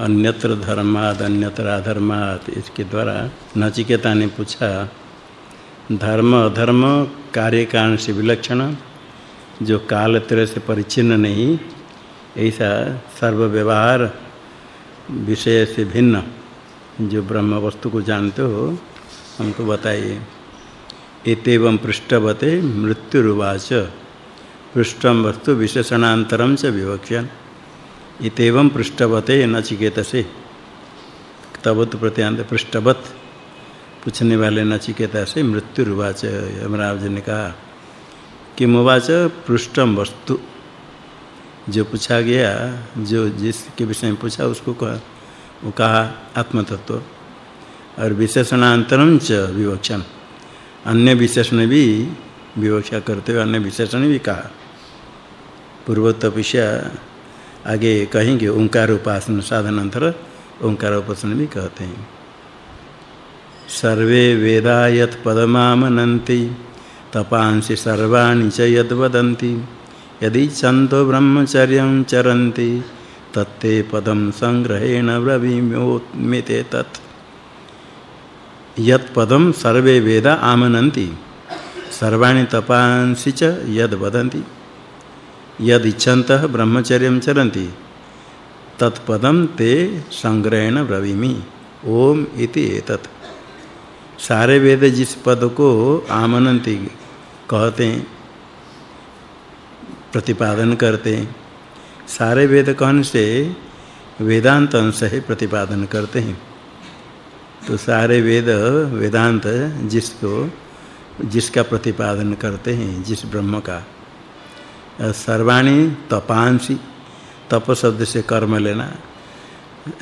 अन्यत्र धर्माद अन्यत्र अधर्माद इसके द्वारा नचिकेता ने पूछा, धर्म, अधर्म कार्य कारण से विलक्षण, जो काल तरह से परिचिन्न नहीं, ऐसा सर्व व्यवहार विषय से भिन्न, जो ब्रह्म वस्तु को जानते हो, हमको बताइए। इतव पृष्ठवते मृत्युरुवाच पृष्ठम वस्तु विशेषणांतरम च विवक्ष्य इतव पृष्ठवते नचिकेत से तबत प्रत्यांत पृष्ठवत। पूछने वाले नचिकेता से मृत्यु रुवाच यमराज ने कहा कि उवाच पृष्ठम वस्तु? जो पूछा गया, जो जिसके विषय में पूछा, उसको कहा, वो कहा आत्म तत्व और विशेषणांतरम च विवक्षण। अन्य विशेषण भी विवक्षा करते हुए अन्य विशेषण भी कहा। पूर्वोत्तपिष्या आगे कहेंगे, ओंकार उपासन साधन अंतर, ओंकार उपासन भी कहते हैं। सर्वे वेदा यत् पदमामनन्ति, तपांसि सर्वाणि च यद्वदन्ति यदि चन्तो ब्रह्मचर्यं चरन्ति, तत्ते पदं संग्रहेण ब्रवीम्योत्मिते तत्। यत् पदं सर्वे वेदा आमनन्ति, सर्वाणि तपांसि च यद्वदन्ति यद इच्छन्तः ब्रह्मचर्यं चरन्ति तत्पदम ते संग्रहण ब्रवीमि। ओम इति एतत्। सारे वेद जिस पद को आमनन्ति, कहते हैं प्रतिपादन करते हैं सारे वेद कहने से वेदांत अंश है प्रतिपादन करते हैं। तो सारे वेद, वेदांत जिसको, जिसका प्रतिपादन करते हैं, जिस ब्रह्म का सर्वाणी तपांसी। तप शब्द से कर्म लेना।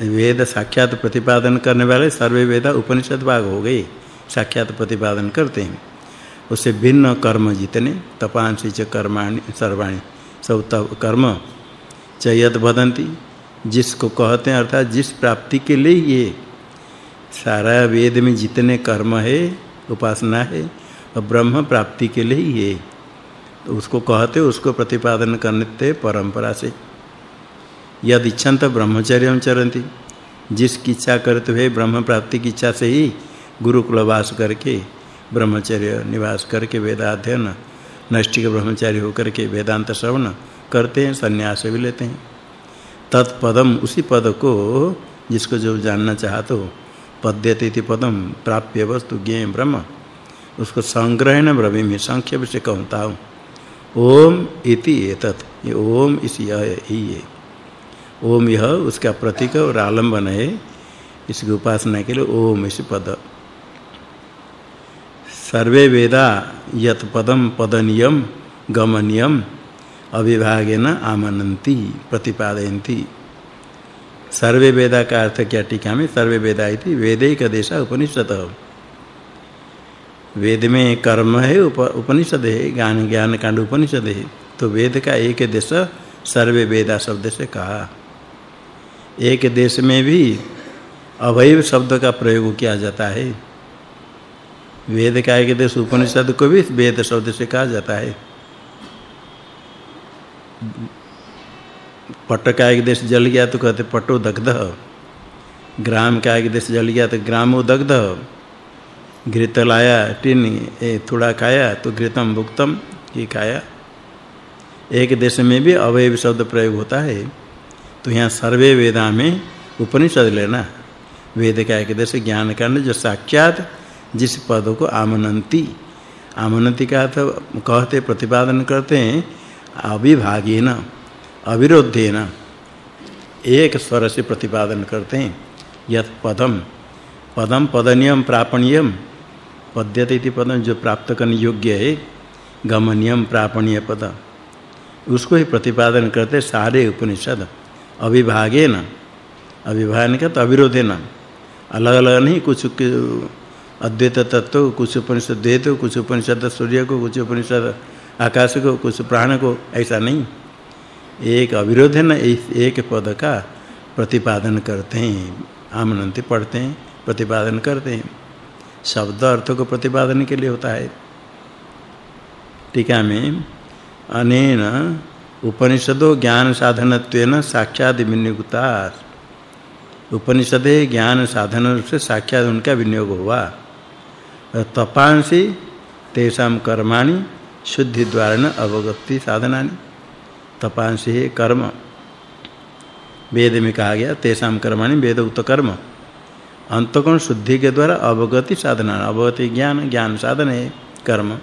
वेद साक्षात प्रतिपादन करने वाले सर्वे वेद उपनिषद भाग हो गए। साक्षात प्रतिपादन करते हैं। उससे भिन्न कर्म जितने, तपांसी च कर्माणि, सर्वाणी। सब तप कर्म च यद वदंती जिसको कहते हैं, अर्थात जिस प्राप्ति के लिए ये सारा वेद में जितने कर्म है, उपासना है, और ब्रह्म प्राप्ति के लिए ये तो उसको कहते, उसको प्रतिपादन करते परंपरा से यद इच्छन्त ब्रह्मचर्यम चरंती जिसकी इच्छा करते हुए ब्रह्म प्राप्ति की इच्छा से ही गुरुकुल वास करके, ब्रह्मचर्य निवास करके वेदाध्ययन, नैष्ठिक ब्रह्मचारी होकर के वेदांत श्रवण करते हैं, संन्यास भी लेते हैं। तत्पदम उसी पद को, जिसको जो जानना चाहते हो, पद्यते इति पदम प्राप्य वस्तु ज्ञे ब्रह्म। उसको संग्रहण ब्रवीमि संक्षेप से कहता हूँ ओम इति एतत्। ये ओम इस यह ही है। ओम यह उसका प्रतीक और आलंबन है। इसकी उपासना के लिए ओम इस पद। सर्वे वेदा यत पदम पदनियम गमनियम अविभागेन आमनन्ति प्रतिपादयन्ति। सर्वे वेदा का अर्थ क्या टीका में? सर्वे वेदा इति वेदैक देश उपनिषद। वेद में कर्म है उप, उपनिषद है ज्ञान ज्ञान कांड उपनिषद है। तो वेद का एक देश सर्वे वेदा शब्द से कहा। एक देश में भी अवैव शब्द का प्रयोग किया जाता है। वेद का एक देश उपनिषद को भी वेद शब्द से कहा जाता है। पट का एक देश जल गया तो कहते पटो दग्ध। ग्राम का एक देश जल गया तो ग्रामो दग्ध। घृत लाया टिन ए थोड़ा खाया तो घृतम भुक्तम, ये खाया। एक देश में भी अवयव शब्द प्रयोग होता है तो यहाँ सर्वे वेदा में उपनिषद लेना। वेद का एक देश ज्ञान कांड जो साक्षात जिस पद को आमनंती आमनंती का अर्थ कहते, प्रतिपादन करते हैं, अविभागेन, अविरोधेन। एक स्वर से प्रतिपादन करते हैं, यत पदम। पदम पदनियम प्रापणीयम पद्यते इति पदम जो प्राप्त करने योग्य है, गमनियम प्रापणीय पद। उसको ही प्रतिपादन करते सारे उपनिषद। अविभागेन, अविभागन का तो अविरोधेन। अलग अलग नहीं, कुछ अद्वैत तत्व, कुछ उपनिषद द्वैत, कुछ उपनिषद सूर्य को, कुछ उपनिषद आकाश को, कुछ प्राण को, ऐसा नहीं। एक अविरोध न एक पद का प्रतिपादन करते हैं, आमनंती पढ़ते हैं, प्रतिपादन करते हैं। शब्द अर्थ को प्रतिपादन के लिए होता है। टीका में अनेन उपनिषदो ज्ञान साधनत्वेन साक्षात विनियुक्ता उपनिषद ज्ञान साधन रूप से साक्षात उनका विनियोग हुआ। तपांसी तेषाम कर्माणि शुद्धि द्वारा अवगति साधनानि। तपांसी कर्म। वेद में कहा गया तेषाम कर्माणि वेद उक्त कर्म। अंतकोण शुद्धि के द्वारा अवगति साधना, अवगति ज्ञान ज्ञान साधन है कर्म।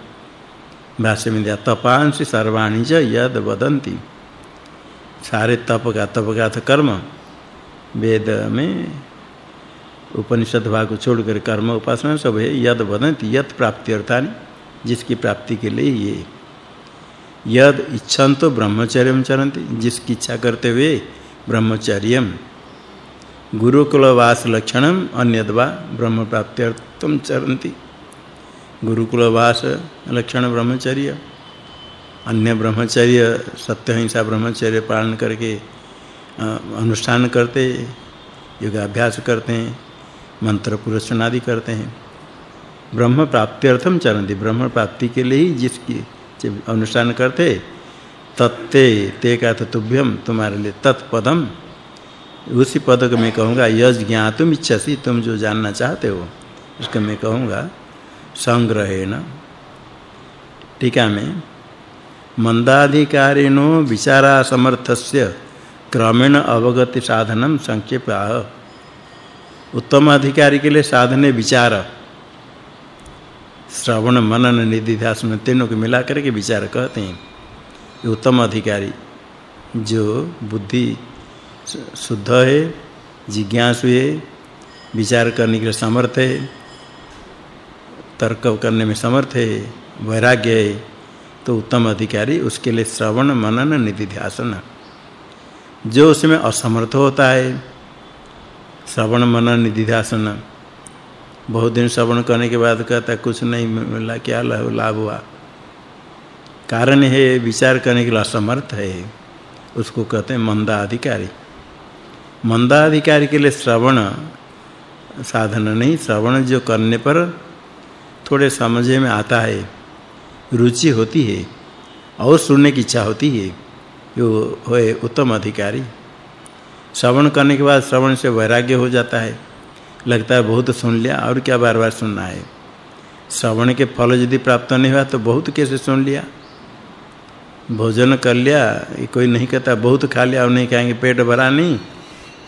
भाष्य में दिया तपांसी सर्वाणि च यद वदन्ति। सारे तप का तप का था कर्म। वेद में उपनिषद भाग को छोड़कर कर्म उपासना सब है यद वदन्ति, यत प्राप्ति अर्थानि, जिसकी प्राप्ति के लिए ये। यद इच्छन्तो ब्रह्मचर्यम चरन्ति, जिसकी इच्छा करते हुए ब्रह्मचर्यम। गुरुकुलवास लक्षणम अन्यदवा ब्रह्म प्राप्त्यर्थम चरन्ति। गुरुकुलवास लक्षण ब्रह्मचर्य अन्य ब्रह्मचर्य सत्य हिंसा ब्रह्मचर्य पालन करके अनुष्ठान करते, योगाभ्यास करते हैं मंत्र पुरस्कार आदि करते हैं। ब्रह्म प्राप्त्यर्थम चरन्ति। ब्रह्म प्राप्ति के लिए ही जिसकी अनुष्ठान करते, तत्ते ते का तुभ्यम तुम्हारे लिए तत्पदम उसी पद को मैं कहूँगा, यज ज्ञातुम इच्छसी, तुम जो जानना चाहते हो, उसको मैं कहूँगा, संग्रहेण। टीका में मंदाधिकारिणो विचारा समर्थस्य क्रमेण अवगति साधनम संक्षेप उत्तम अधिकारी के लिए साधने विचार। श्रवण, मनन, निधि ध्यान तीनों को मिला करके विचार कहते हैं। उत्तम अधिकारी जो बुद्धि शुद्ध है, जिज्ञासु है, विचार करने के समर्थ है, तर्क करने में समर्थ है, वैराग्य है तो उत्तम अधिकारी उसके लिए श्रवण, मनन निधि ध्यान जो उसमें असमर्थ होता है, श्रवण, मनन निधि ध्यान बहुत दिन श्रवण करने के बाद कहता कुछ नहीं, मिला, क्या लाभ हुआ? कारण है, विचार करने के लिए असमर्थ है। उसको कहते हैं मंदा अधिकारी मंदा अधिकारी के लिए श्रवण साधन नहीं, श्रवण जो करने पर थोड़े समझे में आता है, रुचि होती है और सुनने की इच्छा होती है जो होए उत्तम अधिकारी। श्रवण करने के बाद श्रवण से वैराग्य हो जाता है, लगता है बहुत सुन लिया और क्या बार-बार सुनना है। श्रवण के फल यदि प्राप्त नहीं हुआ तो बहुत कैसे सुन लिया? भोजन कर लिया कोई नहीं कहता, बहुत खा लिया और नहीं खाएँगे, पेट भरा नहीं।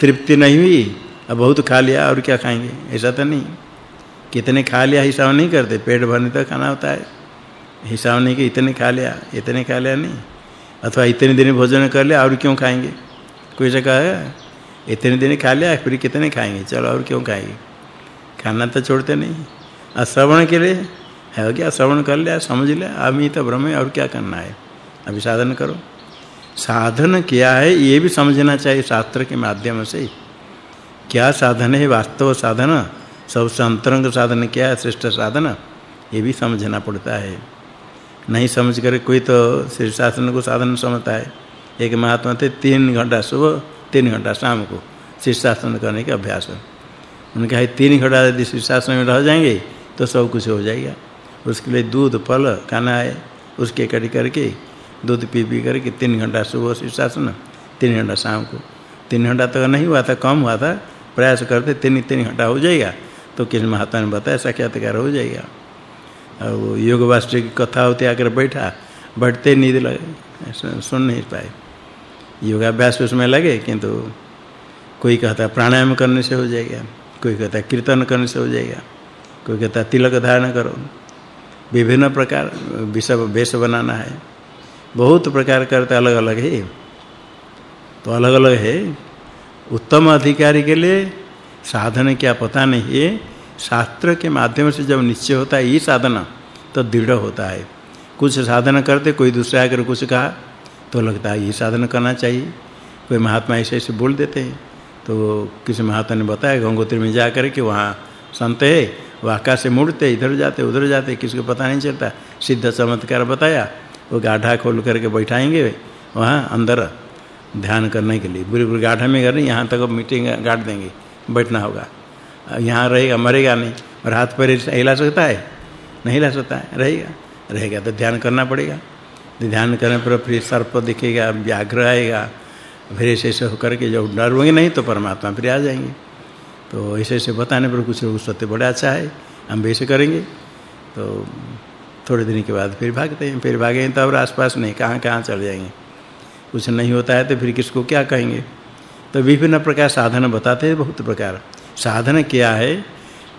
तृप्ति नहीं हुई, अब बहुत खा लिया और क्या खाएँगे? ऐसा तो नहीं। कितने खा लिया, हिसाब नहीं करते। पेट भरने तक खाना होता है। हिसाब नहीं कि इतने खा लिया, इतने खा लिया नहीं। अथवा इतने दिन भोजन कर लिया और क्यों खाएँगे? कोई से कहा इतने दिन खा लिया, फिर कितने खाएँगे? चलो और क्यों खाएँगे? खाना तो छोड़ते नहीं। और श्रवण के लिए, है क्या? श्रवण कर लिया, समझ लिया ही तो ब्रह्म और क्या करना है? अभी साधन करो। साधन क्या है, ये भी समझना चाहिए शास्त्र के माध्यम से। क्या साधन है, वास्तव साधन? सबसे अंतरंग साधन क्या है, श्रेष्ठ साधन? ये भी समझना पड़ता है। नहीं समझ कर कोई तो शीर्षासन को साधन समझता है। एक महात्मा थे, तीन घंटा सुबह, तीन घंटा शाम को शीर्षासन करने का अभ्यास। उनका है तीन घंटा यदि शीर्षासन में रह जाएँगे तो सब कुछ हो जाएगा। उसके लिए दूध, फल, खाना है, उसके कड़ी करके दूध पी पी करके तीन घंटा सुबह शीर्षासन तीन घंटा शाम को। तीन घंटा तक नहीं हुआ था, कम हुआ था। प्रयास करते तीन तीन घंटा हो जाएगा। तो किस महात्मा ने बताया, साक्षात्कार हो जाएगा। और योग वास्तव की कथा होती, आकर बैठा, बैठते नींद लगे, सुन नहीं पाए। योगाभ्यास उसमें लगे, किंतु कोई कहता, प्राणायाम करने से हो जाएगा। कोई कहता, कीर्तन करने से हो जाएगा। कोई कहता, तिलक धारण करो। विभिन्न प्रकार विषय वेश बनाना है। बहुत प्रकार करते अलग अलग है। तो अलग अलग है। उत्तम अधिकारी के लिए साधन क्या पता नहीं है। शास्त्र के माध्यम से जब निश्चय होता है, ये साधना तो दृढ़ होता है। कुछ साधना करते, कोई दूसरा आकर कुछ कहा तो लगता है ये साधना करना चाहिए। कोई महात्मा ऐसे ऐसे बोल देते हैं तो किसी महात्मा ने बताया, गंगोत्री में जा कर के वहाँ संत है, वो आकाश से मुड़ते, इधर जाते, उधर जाते, किसी को पता नहीं चलता। सिद्ध चमत्कार बताया वो गाढ़ा खोल करके बैठाएँगे वहाँ अंदर ध्यान करने के लिए। बुरी बुरी गाढ़ा में करनी यहाँ तक मीटिंग गाड़ देंगे, बैठना होगा। यहाँ रहेगा, मरेगा नहीं। और हाथ पैर हिला सकता है? नहीं हिला सकता है, रहेगा। रहेगा तो ध्यान करना पड़ेगा। ध्यान करने पर फिर सर्प दिखेगा, व्याघ्र आएगा, फिर ऐसे ऐसे होकर के जब डरोगे नहीं तो परमात्मा फिर आ जाएँगे। तो ऐसे ऐसे बताने पर कुछ लोग सत्य बड़ा अच्छा है, हम वैसे करेंगे। तो थोड़े दिन के बाद फिर भागते हैं, फिर भागेंगे तो और आसपास नहीं, कहाँ कहाँ चल जाएँगे? कुछ नहीं होता है तो फिर किसको क्या कहेंगे? तो विभिन्न प्रकार साधन बताते हैं, बहुत प्रकार। साधन क्या है?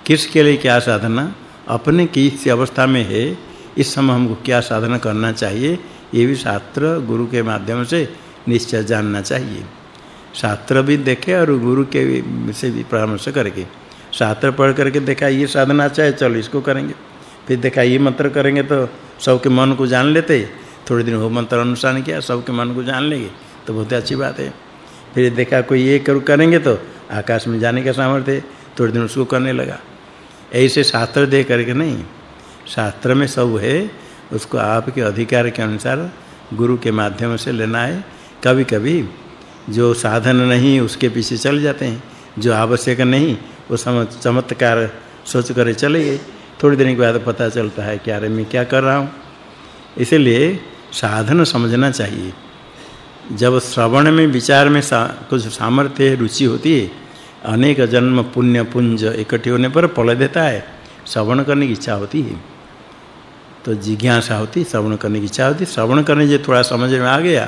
किसके लिए क्या साधना? अपने किस अवस्था में है, इस समय हमको क्या साधना करना चाहिए? ये भी शास्त्र गुरु के माध्यम से निश्चय जानना चाहिए। शास्त्र भी देखे और गुरु के से भी परामर्श करके। शास्त्र पढ़ करके देखा, ये साधना चाहिए चलो इसको करेंगे। फिर देखा, ये मंत्र करेंगे तो सबके मन को जान लेते, थोड़े दिन वो मंत्र अनुसार किया, सबके मन को जान लेंगे तो बहुत अच्छी बात है। फिर देखा, कोई ये करो करेंगे तो आकाश में जाने का सामर्थ्य थोड़े दिन उसको करने लगा। ऐसे शास्त्र दे करके नहीं, शास्त्र में सब है, उसको आपके अधिकार के अनुसार गुरु के माध्यम से लेना है। कभी-कभी जो साधन नहीं, उसके पीछे चल जाते हैं, जो आवश्यक नहीं, वो समझ चमत्कार सोच कर चले गए। थोड़ी देर के बाद पता चलता है क्या रे मैं क्या कर रहा हूँ। इसलिए साधन समझना चाहिए। जब श्रवण में विचार में सा, कुछ सामर्थ्य रुचि होती है अनेक जन्म पुण्य पुंज इकट्ठे होने पर फल देता है। श्रवण करने की इच्छा होती है। तो जिज्ञासा होती श्रवण करने की इच्छा होती श्रवण करने जो थोड़ा समझ में आ गया।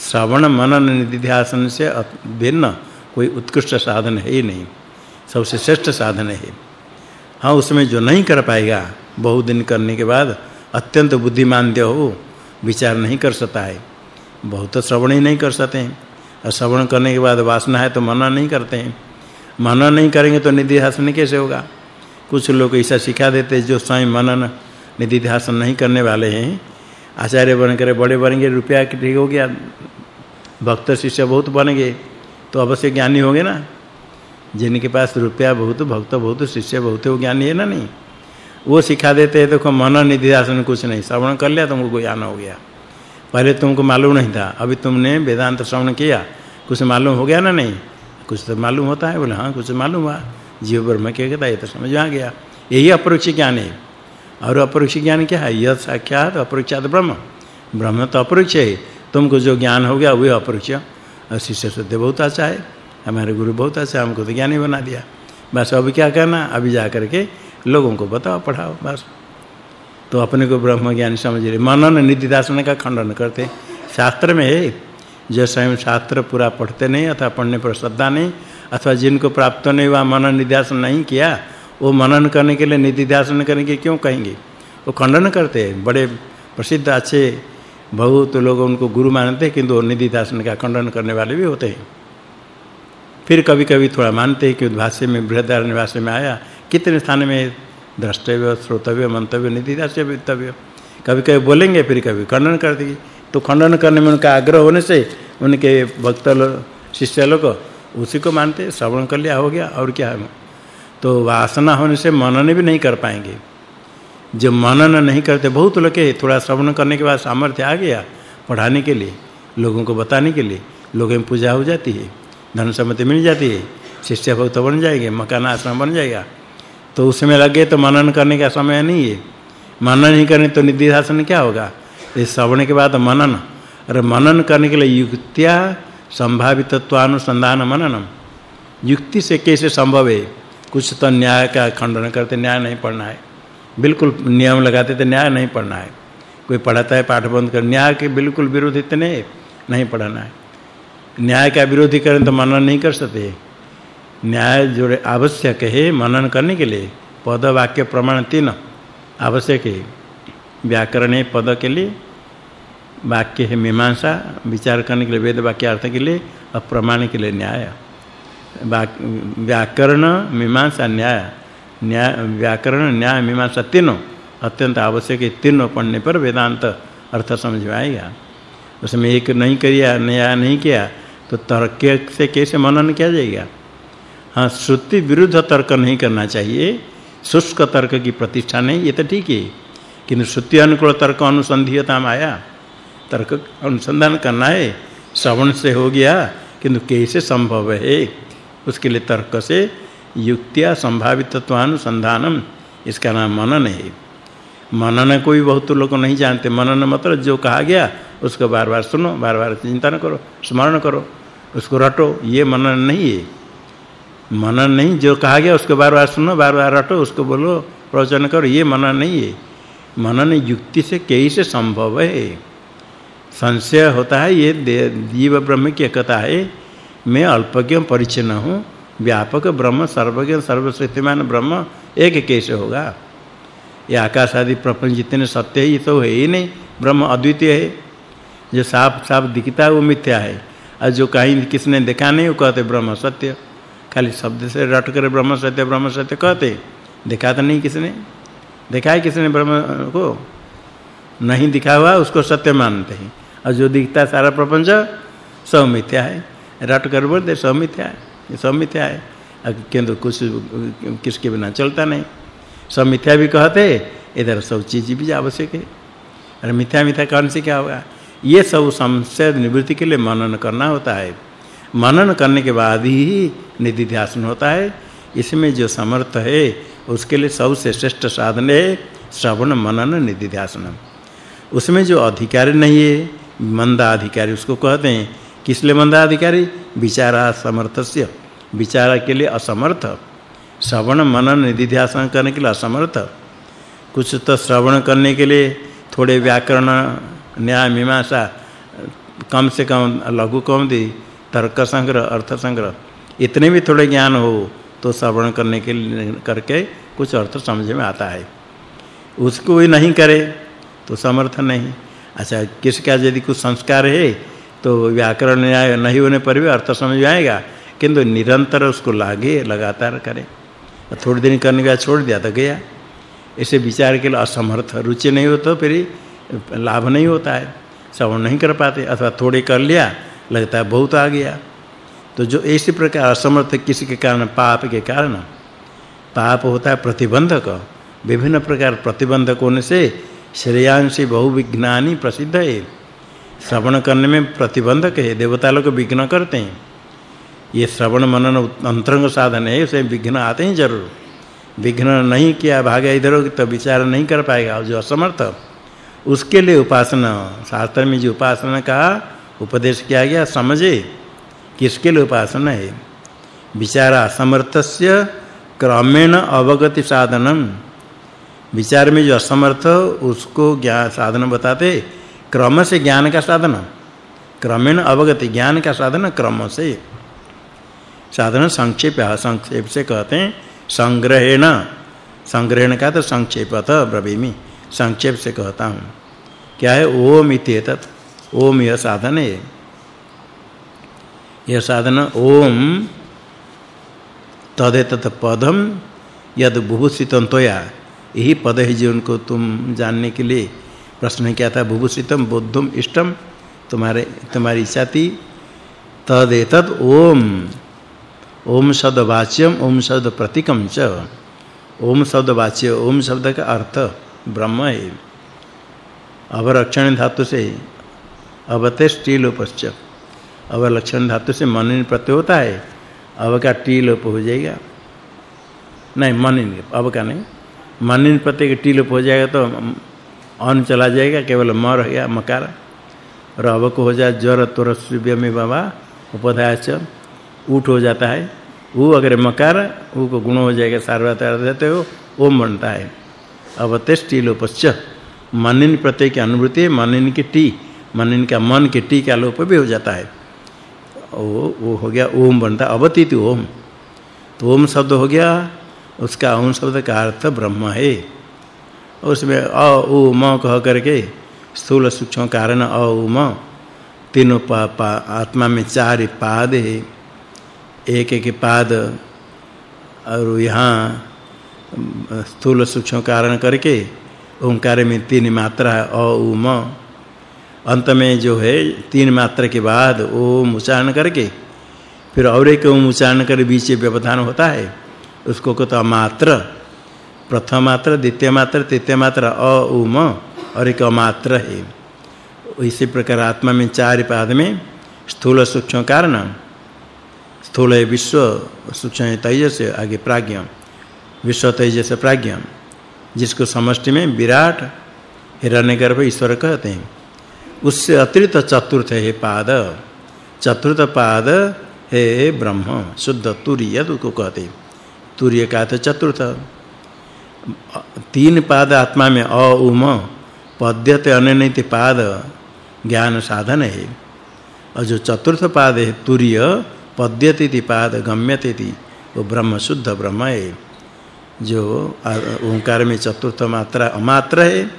श्रवण मनन निधिध्यासन से भिन्न कोई उत्कृष्ट साधन है ही नहीं। सबसे श्रेष्ठ साधन है। हाँ उसमें जो नहीं कर पाएगा, बहुत दिन करने के बाद अत्यंत बुद्धिमान दे हो, विचार नहीं कर सकता है। बहुत श्रवण ही नहीं कर सकते हैं। और श्रवण करने के बाद वासना है तो मनन नहीं करते हैं। मनन नहीं करेंगे तो निधिध्यासन कैसे होगा? कुछ लोग ऐसा सिखा देते जो स्वयं मनन निधिध्यासन नहीं करने वाले हैं। आचार्य बनकर बड़े बनेंगे, रुपया ठीक हो गया, भक्त शिष्य बहुत बनेंगे तो अवश्य ज्ञानी होंगे ना? जिनके पास रुपया बहुत, भक्त बहुत, शिष्य बहुत हो ज्ञानी है ना नहीं। वो सिखा देते हैं, देखो मन निधिध्यासन कुछ नहीं। श्रवण कर लिया, तुमको ज्ञान हो गया। पहले तुमको मालूम नहीं था। अभी तुमने वेदांत श्रवण किया। कुछ मालूम हो गया ना नहीं? कुछ तो मालूम होता है, बोले हाँ कुछ मालूम हुआ। जीव ब्रह्म क्या कहता है तो समझ आ गया। यही अपरोक्ष ज्ञान है। और अपरोक्ष ज्ञान क्या है? यह साक्षात अपरोक्षात ब्रह्म। ब्रह्म तो अपरोक्ष है। तुमको जो ज्ञान हो गया, वही अपरोक्ष। और शिष्य शुद्ध बहुत अच्छा है। हमारे गुरु बहुत अच्छा हमको तो ज्ञानी बना दिया। बस अब क्या करना? अभी जा करके लोगों को बताओ, पढ़ाओ, बस। तो अपने को ब्रह्म ज्ञानी समझ रहे। मनन निधिदासन का खंडन करते। शास्त्र में है। जो स्वयं शास्त्र पूरा पढ़ते नहीं, अथवा पढ़ने पर श्रद्धा नहीं, अथवा जिनको प्राप्त नहीं हुआ मनन निधिदासन नहीं किया, वो मनन करने के लिए निधिध्यासन करने के क्यों कहेंगे? वो खंडन करते हैं। बड़े प्रसिद्ध, अच्छे, बहुत लोग उनको गुरु मानते हैं, किंतु निधिध्यासन का खंडन करने वाले भी होते हैं। फिर कभी-कभी थोड़ा मानते हैं कि भाष्य में, बृहदारण्य भाष्य में आया, कितने स्थान में द्रष्टव्य, श्रोतव्य, मंतव्य निधिध्यास्य वित्तव्य। कभी-कभी बोलेंगे, फिर कभी खंडन कर देंगे तो खंडन करने में उनका आग्रह होने से उनके भक्त लोग शिष्य लोग उसी को मानते, श्रवण कर लिया, हो गया, और क्या है? तो वासना होने से मनन भी नहीं कर पाएँगे। जो मनन नहीं करते, बहुत लोग के थोड़ा श्रवण करने के बाद सामर्थ्य आ गया पढ़ाने के लिए, लोगों को बताने के लिए, लोगों में पूजा हो जाती है। धन संपत्ति मिल जाती है, शिष्य भक्त बन जाएँगे, मकान आश्रम बन जाएगा। तो उसमें लगे तो मनन करने का समय नहीं है। मनन नहीं करने तो निधिध्यासन क्या होगा? इस श्रवण के बाद मनन। और मनन करने के लिए युक्त्या संभावितत्वानुसंधान मननम। युक्ति से कैसे संभव है? कुछ तो न्याय का खंडन करते, न्याय नहीं पढ़ना है। बिल्कुल नियम लगाते तो न्याय नहीं पढ़ना है। कोई पढ़ाता है, पाठ बंद कर, न्याय के बिल्कुल विरोध इतने नहीं पढ़ना है। न्याय का विरोधी करें तो मनन नहीं कर सकते। न्याय जो आवश्यक है मनन करने के लिए। पद वाक्य प्रमाण तीन आवश्यक है। व्याकरण है पद के लिए। वाक्य है मीमांसा। विचार करने के लिए, वेद वाक्य अर्थ के लिए और प्रमाण के लिए न्याय। व्याकरण, मीमांसा, न्याय। न्याय, व्याकरण, न्याय, मीमांसा तीनों अत्यंत आवश्यक है। तीनों पढ़ने पर वेदांत अर्थ समझ में आएगा। उसमें एक नहीं किया न्याय नहीं किया तो तर्क से कैसे मनन किया जाएगा? हाँ श्रुति विरुद्ध तर्क नहीं करना चाहिए। शुष्क तर्क की प्रतिष्ठा नहीं, ये तो ठीक है। किंतु श्रुति अनुकूल तर्क अनुसंधियता में आया। तर्क अनुसंधान करना है। श्रवण से हो गया, किंतु कैसे संभव है? उसके लिए तर्क से युक्तिया संभावितत्वानुसंधानम, इसका नाम मनन है। मनन कोई बहुत लोग नहीं जानते। मनन मतलब जो कहा गया, उसको बार-बार सुनो बार-बार चिंतन करो, स्मरण करो। उसको रटो, ये मनन नहीं है। मनन नहीं, जो कहा गया, उसको बार-बार सुनो, बार-बार रटो, उसको बोलो, प्रवचन करो, ये मनन नहीं है। मनन युक्ति से कैसे संभव है? संशय होता है, ये जीव ब्रह्म की एकता है। मैं अल्पज्ञ परिचन्न हूँ, व्यापक ब्रह्म, सर्वज्ञ, सर्वशक्तिमान ब्रह्म, एक कैसे होगा? ये आकाश आदि प्रपंच जितने सत्य है, ये तो है ही नहीं, ब्रह्म अद्वितीय है। जो साफ़ साफ़ दिखता है, वो मिथ्या है। और जो कहीं किसने देखा नहीं, वो कहते ब्रह्म सत्य। खाली शब्द से रट कर ब्रह्म सत्य ब्रह्म सत्य कहते। देखा तो नहीं किसने? देखा है किसने ब्रह्म को? नहीं दिखा हुआ, उसको सत्य मानते हैं। और जो दिखता सारा प्रपंच, सब मिथ्या है। रट कर बोलते सब मिथ्या है। ये सब मिथ्या है। किंतु कुछ किसके बिना चलता नहीं। सब मिथ्या भी कहते, इधर सब चीज़ भी आवश्यक है। अरे मिथ्या मिथ्या कौन से क्या होगा ये सब संशय निवृत्ति के लिए मनन करना होता है। मनन करने के बाद ही निधि ध्यान होता है। इसमें जो समर्थ है, उसके लिए सबसे श्रेष्ठ साधन है श्रवण मनन निधि ध्यान उसमें जो अधिकारी नहीं है मंदा अधिकारी उसको कहते हैं। किस लिए मंदा अधिकारी विचारा समर्थस्य। विचार के लिए असमर्थ। श्रवण मनन निधि ध्यान करने के लिए असमर्थ। कुछ तो श्रवण करने के लिए थोड़े व्याकरण न्याय मीमांसा, कम से कम लघु कम दी तर्क संग्रह, अर्थ संग्रह, इतने भी थोड़े ज्ञान हो तो श्रवण करने के लिए, करके कुछ अर्थ समझ में आता है। उसको भी नहीं करे तो समर्थ नहीं। अच्छा किसका यदि कुछ संस्कार है तो व्याकरण न्याय नहीं होने पर भी अर्थ समझ आएगा, किंतु निरंतर उसको लागे, लगातार करे। थोड़ी दिन करने के बाद छोड़ दिया तो गया। ऐसे विचार के लिए असमर्थ, रुचि नहीं हो तो फिर लाभ नहीं होता है, श्रवण नहीं कर पाते, अथवा थोड़े कर लिया, लगता है बहुत आ गया। तो जो इसी प्रकार असमर्थ किसी के कारण, पाप के कारण, पाप होता है प्रतिबंधक। विभिन्न प्रकार प्रतिबंधक होने से श्रेयांशी बहुविज्ञानी प्रसिद्ध है। श्रवण करने में प्रतिबंधक है देवता लोग विघ्न करते हैं। ये श्रवण मनन अंतरंग साधन है, उसे विघ्न आते हैं ज़रूर। विघ्न नहीं किया, भागा इधर तो विचार नहीं कर पाएगा जो असमर्थ उसके लिए उपासना। शास्त्र में जो उपासना का उपदेश किया गया, समझे, किसके लिए उपासना है? विचार असमर्थस्य क्रमेण अवगति साधनम। विचार में जो असमर्थ उसको ज्ञान साधन बताते। क्रम से ज्ञान का साधन। क्रमेण अवगति, ज्ञान का साधन क्रम से। साधन संक्षेप संक्षेप से कहते हैं, संग्रहेण। संग्रहेण का तो संक्षेपत ब्रवीमि। संक्षेप से कहता हूँ। क्या है? ओम इति ओम यह साधन है। यह साधन ओम तदेतत पदम यद बुभूषितम तोया यही पद है जो उनको तुम जानने के लिए। प्रश्न किया था? बुभूषितम बुद्धम इष्टम तुम्हारे, तुम्हारी इच्छा थी तदेतत ओम। ओम शब्द वाच्यम ओम शब्द प्रतीकम च। ओम शब्द वाच्य ओम शब्द का अर्थ ब्रह्म है। अवरक्षण धातु से अवते स्टील उपश्च अवलक्षण धातु से मनन प्रत्यय होता है। अव का टी लोप हो जाएगा। नहीं मनन अव का नहीं। मनन प्रत्यय के टी लोप हो जाएगा तो अन चला जाएगा, केवल म रह गया, मकार। और अव को हो जाए ज्वर तुरस्व्य में बाबा उपधाय च ऊट हो जाता है। वो अगर मकार वो को गुण हो जाएगा सार्वत्र देते हो ओम बनता है। अवतिष्ठि लोपश्च मनन प्रत्यय की अनुभूति मनन की टी मनन का मन के टी का लोप भी हो जाता है। वो वो हो गया ओम बनता अवतिति ओम। तो ओम शब्द हो गया उसका ओम शब्द का अर्थ ब्रह्म है। उसमें अ उ म कह करके स्थूल सूक्ष्म कारण अ उ म तीनों पा, पा आत्मा में चार पाद है। एक एक पाद और यहाँ स्थूल सूक्ष्म कारण करके ओंकार में तीन मात्रा अ, उ, म। अंत में जो है, तीन मात्रा के बाद ओम उच्चारण करके, फिर और एक ओम उच्चारण कर बीच में व्यवधान होता है, उसको कहते हैं मात्र प्रथम मात्र, द्वितीय मात्र, तृतीय मात्रा, अ, उ, म, और एक अमात्र है। इसी प्रकार आत्मा में चार पाद में स्थूल सूक्ष्म कारण, स्थूल है विश्व सूक्ष्म है तेजस आगे प्राज्ञ विश्व तेजस प्राज्ञ जिसको समष्टि में विराट हिरण्यगर्भ ईश्वर कहते हैं। उससे अतिरिक्त चतुर्थ है पाद, चतुर्थ पाद हे ब्रह्म, शुद्ध तुरीय को कहते तुरीय का तो चतुर्थ। तीन पाद आत्मा में अ उम पद्यते अननिति पाद ज्ञान साधन है। और जो चतुर्थ पाद है तुरीय पद्यते पाद गम्यते वो ब्रह्म, शुद्ध ब्रह्म है। जो ओंकार में चतुर्थ मात्रा अमात्र है,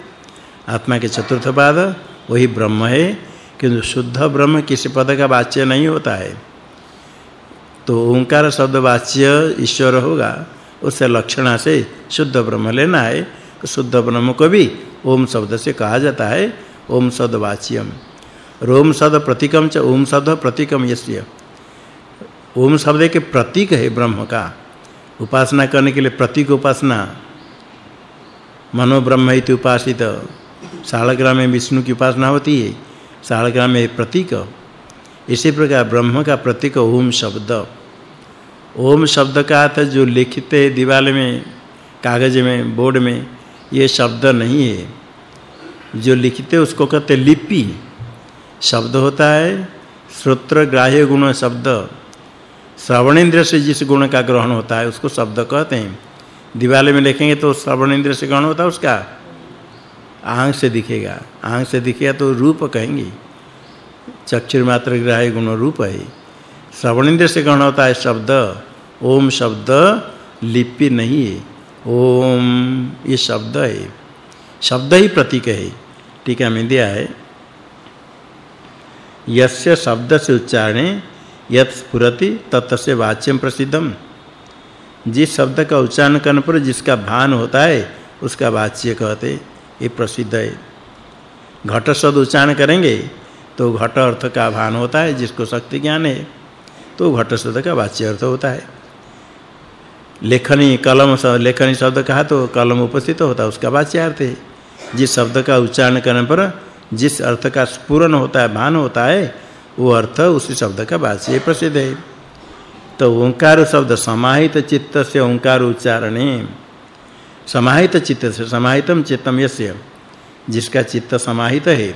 आत्मा के चतुर्थ पाद वही ब्रह्म है, किंतु शुद्ध ब्रह्म किसी पद का वाच्य नहीं होता है। तो ओंकार शब्द वाच्य ईश्वर होगा उससे लक्षणा से शुद्ध ब्रह्म लेना है। तो शुद्ध ब्रह्म को भी ओम शब्द से कहा जाता है, ओम शब्द वाच्यम। रोम शब्द प्रतीकम च ओम शब्द प्रतीकम यस्य। ओम शब्द के प्रतीक है ब्रह्म का। उपासना करने के लिए प्रतीक उपासना मनोब्रह्म इति उपासित शालग्राम में विष्णु की उपासना होती है शालग्राम में प्रतीक। इसी प्रकार ब्रह्म का प्रतीक ओम शब्द। ओम शब्द का अर्थ जो लिखते दीवार में, कागज़ में, बोर्ड में, ये शब्द नहीं है। जो लिखते उसको कहते लिपि। शब्द होता है श्रोत्र ग्राह्य गुण शब्द। श्रवणेन्द्र से जिस गुण का ग्रहण होता है, उसको शब्द कहते हैं। दीवार में लिखेंगे तो श्रवणेन्द्र से ग्रहण होता है, उसका आँख से दिखेगा। आँख से दिखेगा तो रूप कहेंगे। चक्षुर मात्र ग्राह्य गुण रूप है। श्रवणेन्द्र से ग्रहण होता है शब्द। ओम शब्द लिपि नहीं है। ओम ये शब्द है। शब्द ही प्रतीक है। टीका में दिया है। यस्य शब्द से उच्चारणे यत स्फुरति तत्स्य वाच्यम प्रसिद्धम। जिस शब्द का उच्चारण करने पर जिसका भान होता है, उसका वाच्य कहते, ये प्रसिद्ध है। घट शब्द उच्चारण करेंगे तो घट अर्थ का भान होता है, जिसको शक्ति ज्ञान है तो घट शब्द का वाच्य अर्थ होता है। लेखनी कलम शब्द लेखनी शब्द कहा तो कलम उपस्थित होता है, उसका वाच्य अर्थ है। जिस शब्द का उच्चारण करने पर जिस अर्थ का स्फुरन होता है, भान होता है वो अर्थ उसी शब्द का वाच्य प्रसिद्ध है। तो ओंकार शब्द समाहित चित्त से ओंकार उच्चारणे। समाहित चित्त से समाहितम चित्तम यस्य, जिसका चित्त समाहित है।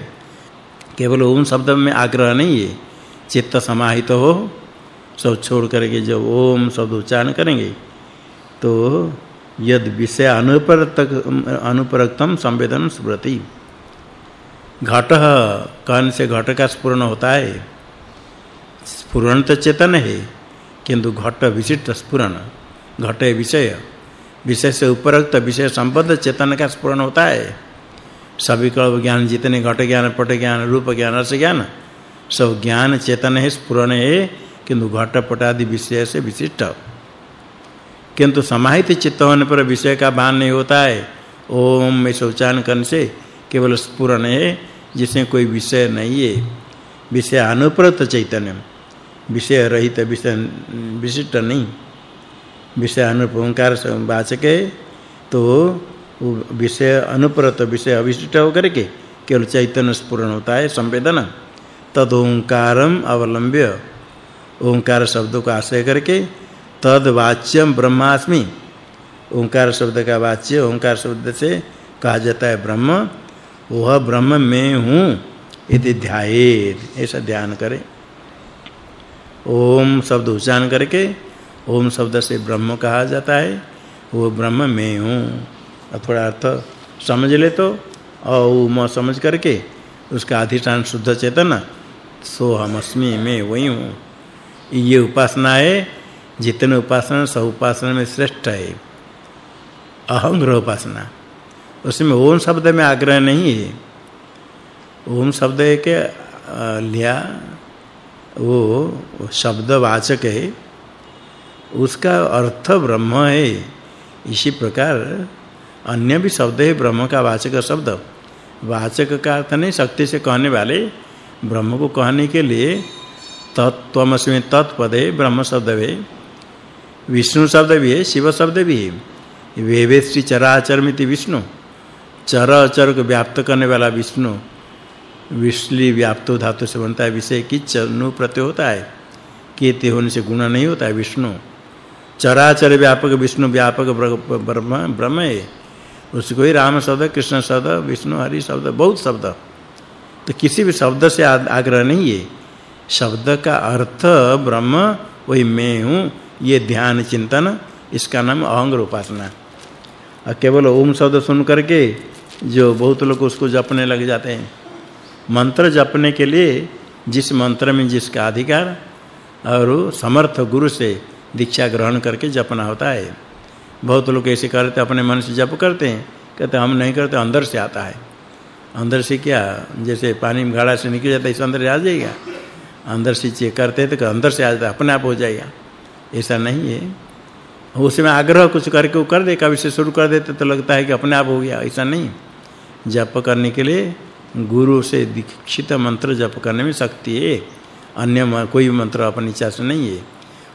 केवल ओम शब्द में आग्रह नहीं है, चित्त समाहित हो, सब छोड़ करके जब ओम शब्द उच्चारण करेंगे तो यद विषय अनुपरतक अनुपरक्तम संवेदन स्मृति। घट कन से घट का स्फुरन होता है। स्फुरन तो चेतन है, किंतु घट विशिष्ट स्फुरन, घट है विषय। विषय से उपरक्त विषय संबद्ध चेतन का स्फुरन होता है। सभी कल्प ज्ञान, जितने घट ज्ञान, पट ज्ञान, रूप ज्ञान, रस ज्ञान, सब ज्ञान चेतन है, स्फुरन है, किंतु घट पट आदि विषय से विशिष्ट। किंतु समाहित चित्त होने पर विषय का भान नहीं होता है। ओम में उच्चारण करने से केवल स्फुरन है जिसमें कोई विषय नहीं है, विषय अनुप्रत चैतन्य, विषय रहित, विषय विशिष्ट नहीं। विषय अनुपंकार वाचक है तो विषय अनुप्रत विषय अविशिष्ट होकर के केवल चैतन्य स्फुरन होता है, संवेदन। तद ओंकारम अवलंब्य, ओंकार शब्द को आश्रय करके तद वाच्यम ब्रह्मास्मि। ओंकार शब्द का वाच्य, ओंकार शब्द से कहा जाता है ब्रह्म। वह ब्रह्म मैं हूँ, इति ध्यायेत। ऐसा ध्यान करें। ओम शब्द उच्चारण करके, ओम शब्द से ब्रह्म कहा जाता है, वो ब्रह्म मैं हूँ। थोड़ा अर्थ समझ ले तो ओम समझ करके, उसका अधिष्ठान शुद्ध चेतन सो हम अस्मि मैं वही हूँ। ये उपासना है, जितने उपासना, सब उपासना में श्रेष्ठ है। अहंग्रह उपासना। उसमें ओम शब्द में आग्रह नहीं है। ओम शब्द के लिया, वो शब्द वाचक है। उसका अर्थ ब्रह्म है। इसी प्रकार अन्य भी शब्द है, ब्रह्म का वाचक शब्द। वाचक का अर्थ नहीं, शक्ति से कहने वाले ब्रह्म को कहने के लिए तत्त्वमस्मि, तत्पदे ब्रह्म शब्द है। विष्णु शब्द भी है, शिव शब्द भी है। वेवेश्री चराचरमिति विष्णु। चर अचर को व्याप्त करने वाला विष्णु विश्ली व्याप्त धातु से बनता है, विषय की चनु प्रत्यय होता है। केते होने से गुण नहीं होता है, विष्णु। चराचर व्यापक, विष्णु व्यापक, ब्रह्म ब्रह्म है। उसको ही राम शब्द, कृष्ण शब्द, विष्णु हरि शब्द, बहुत शब्द। तो किसी भी शब्द से आग्रह नहीं है। शब्द का अर्थ ब्रह्म, वही मैं हूँ, ये ध्यान चिंतन, इसका नाम अहंग उपासना। और केवल ओम शब्द सुन करके जो बहुत लोग उसको जपने लग जाते हैं। मंत्र जपने के लिए जिस मंत्र में जिसका अधिकार और समर्थ गुरु से दीक्षा ग्रहण करके जपना होता है। बहुत लोग ऐसे करते, अपने मन से जप करते हैं, कहते हम नहीं करते, अंदर से आता है। अंदर से क्या, जैसे पानी में घड़ा से निकल जाता है, इस अंदर आ जाएगा। अंदर से चेक करते हैं तो अंदर से आ जाता अपने आप हो जाएगा। ऐसा नहीं है। उसमें आग्रह कुछ करके वो कर दे, कभी से शुरू कर देते तो लगता है कि अपने आप हो गया, ऐसा नहीं। जप करने के लिए गुरु से दीक्षित मंत्र जप करने में शक्ति है। अन्य कोई मंत्र अपनी इच्छा से नहीं है।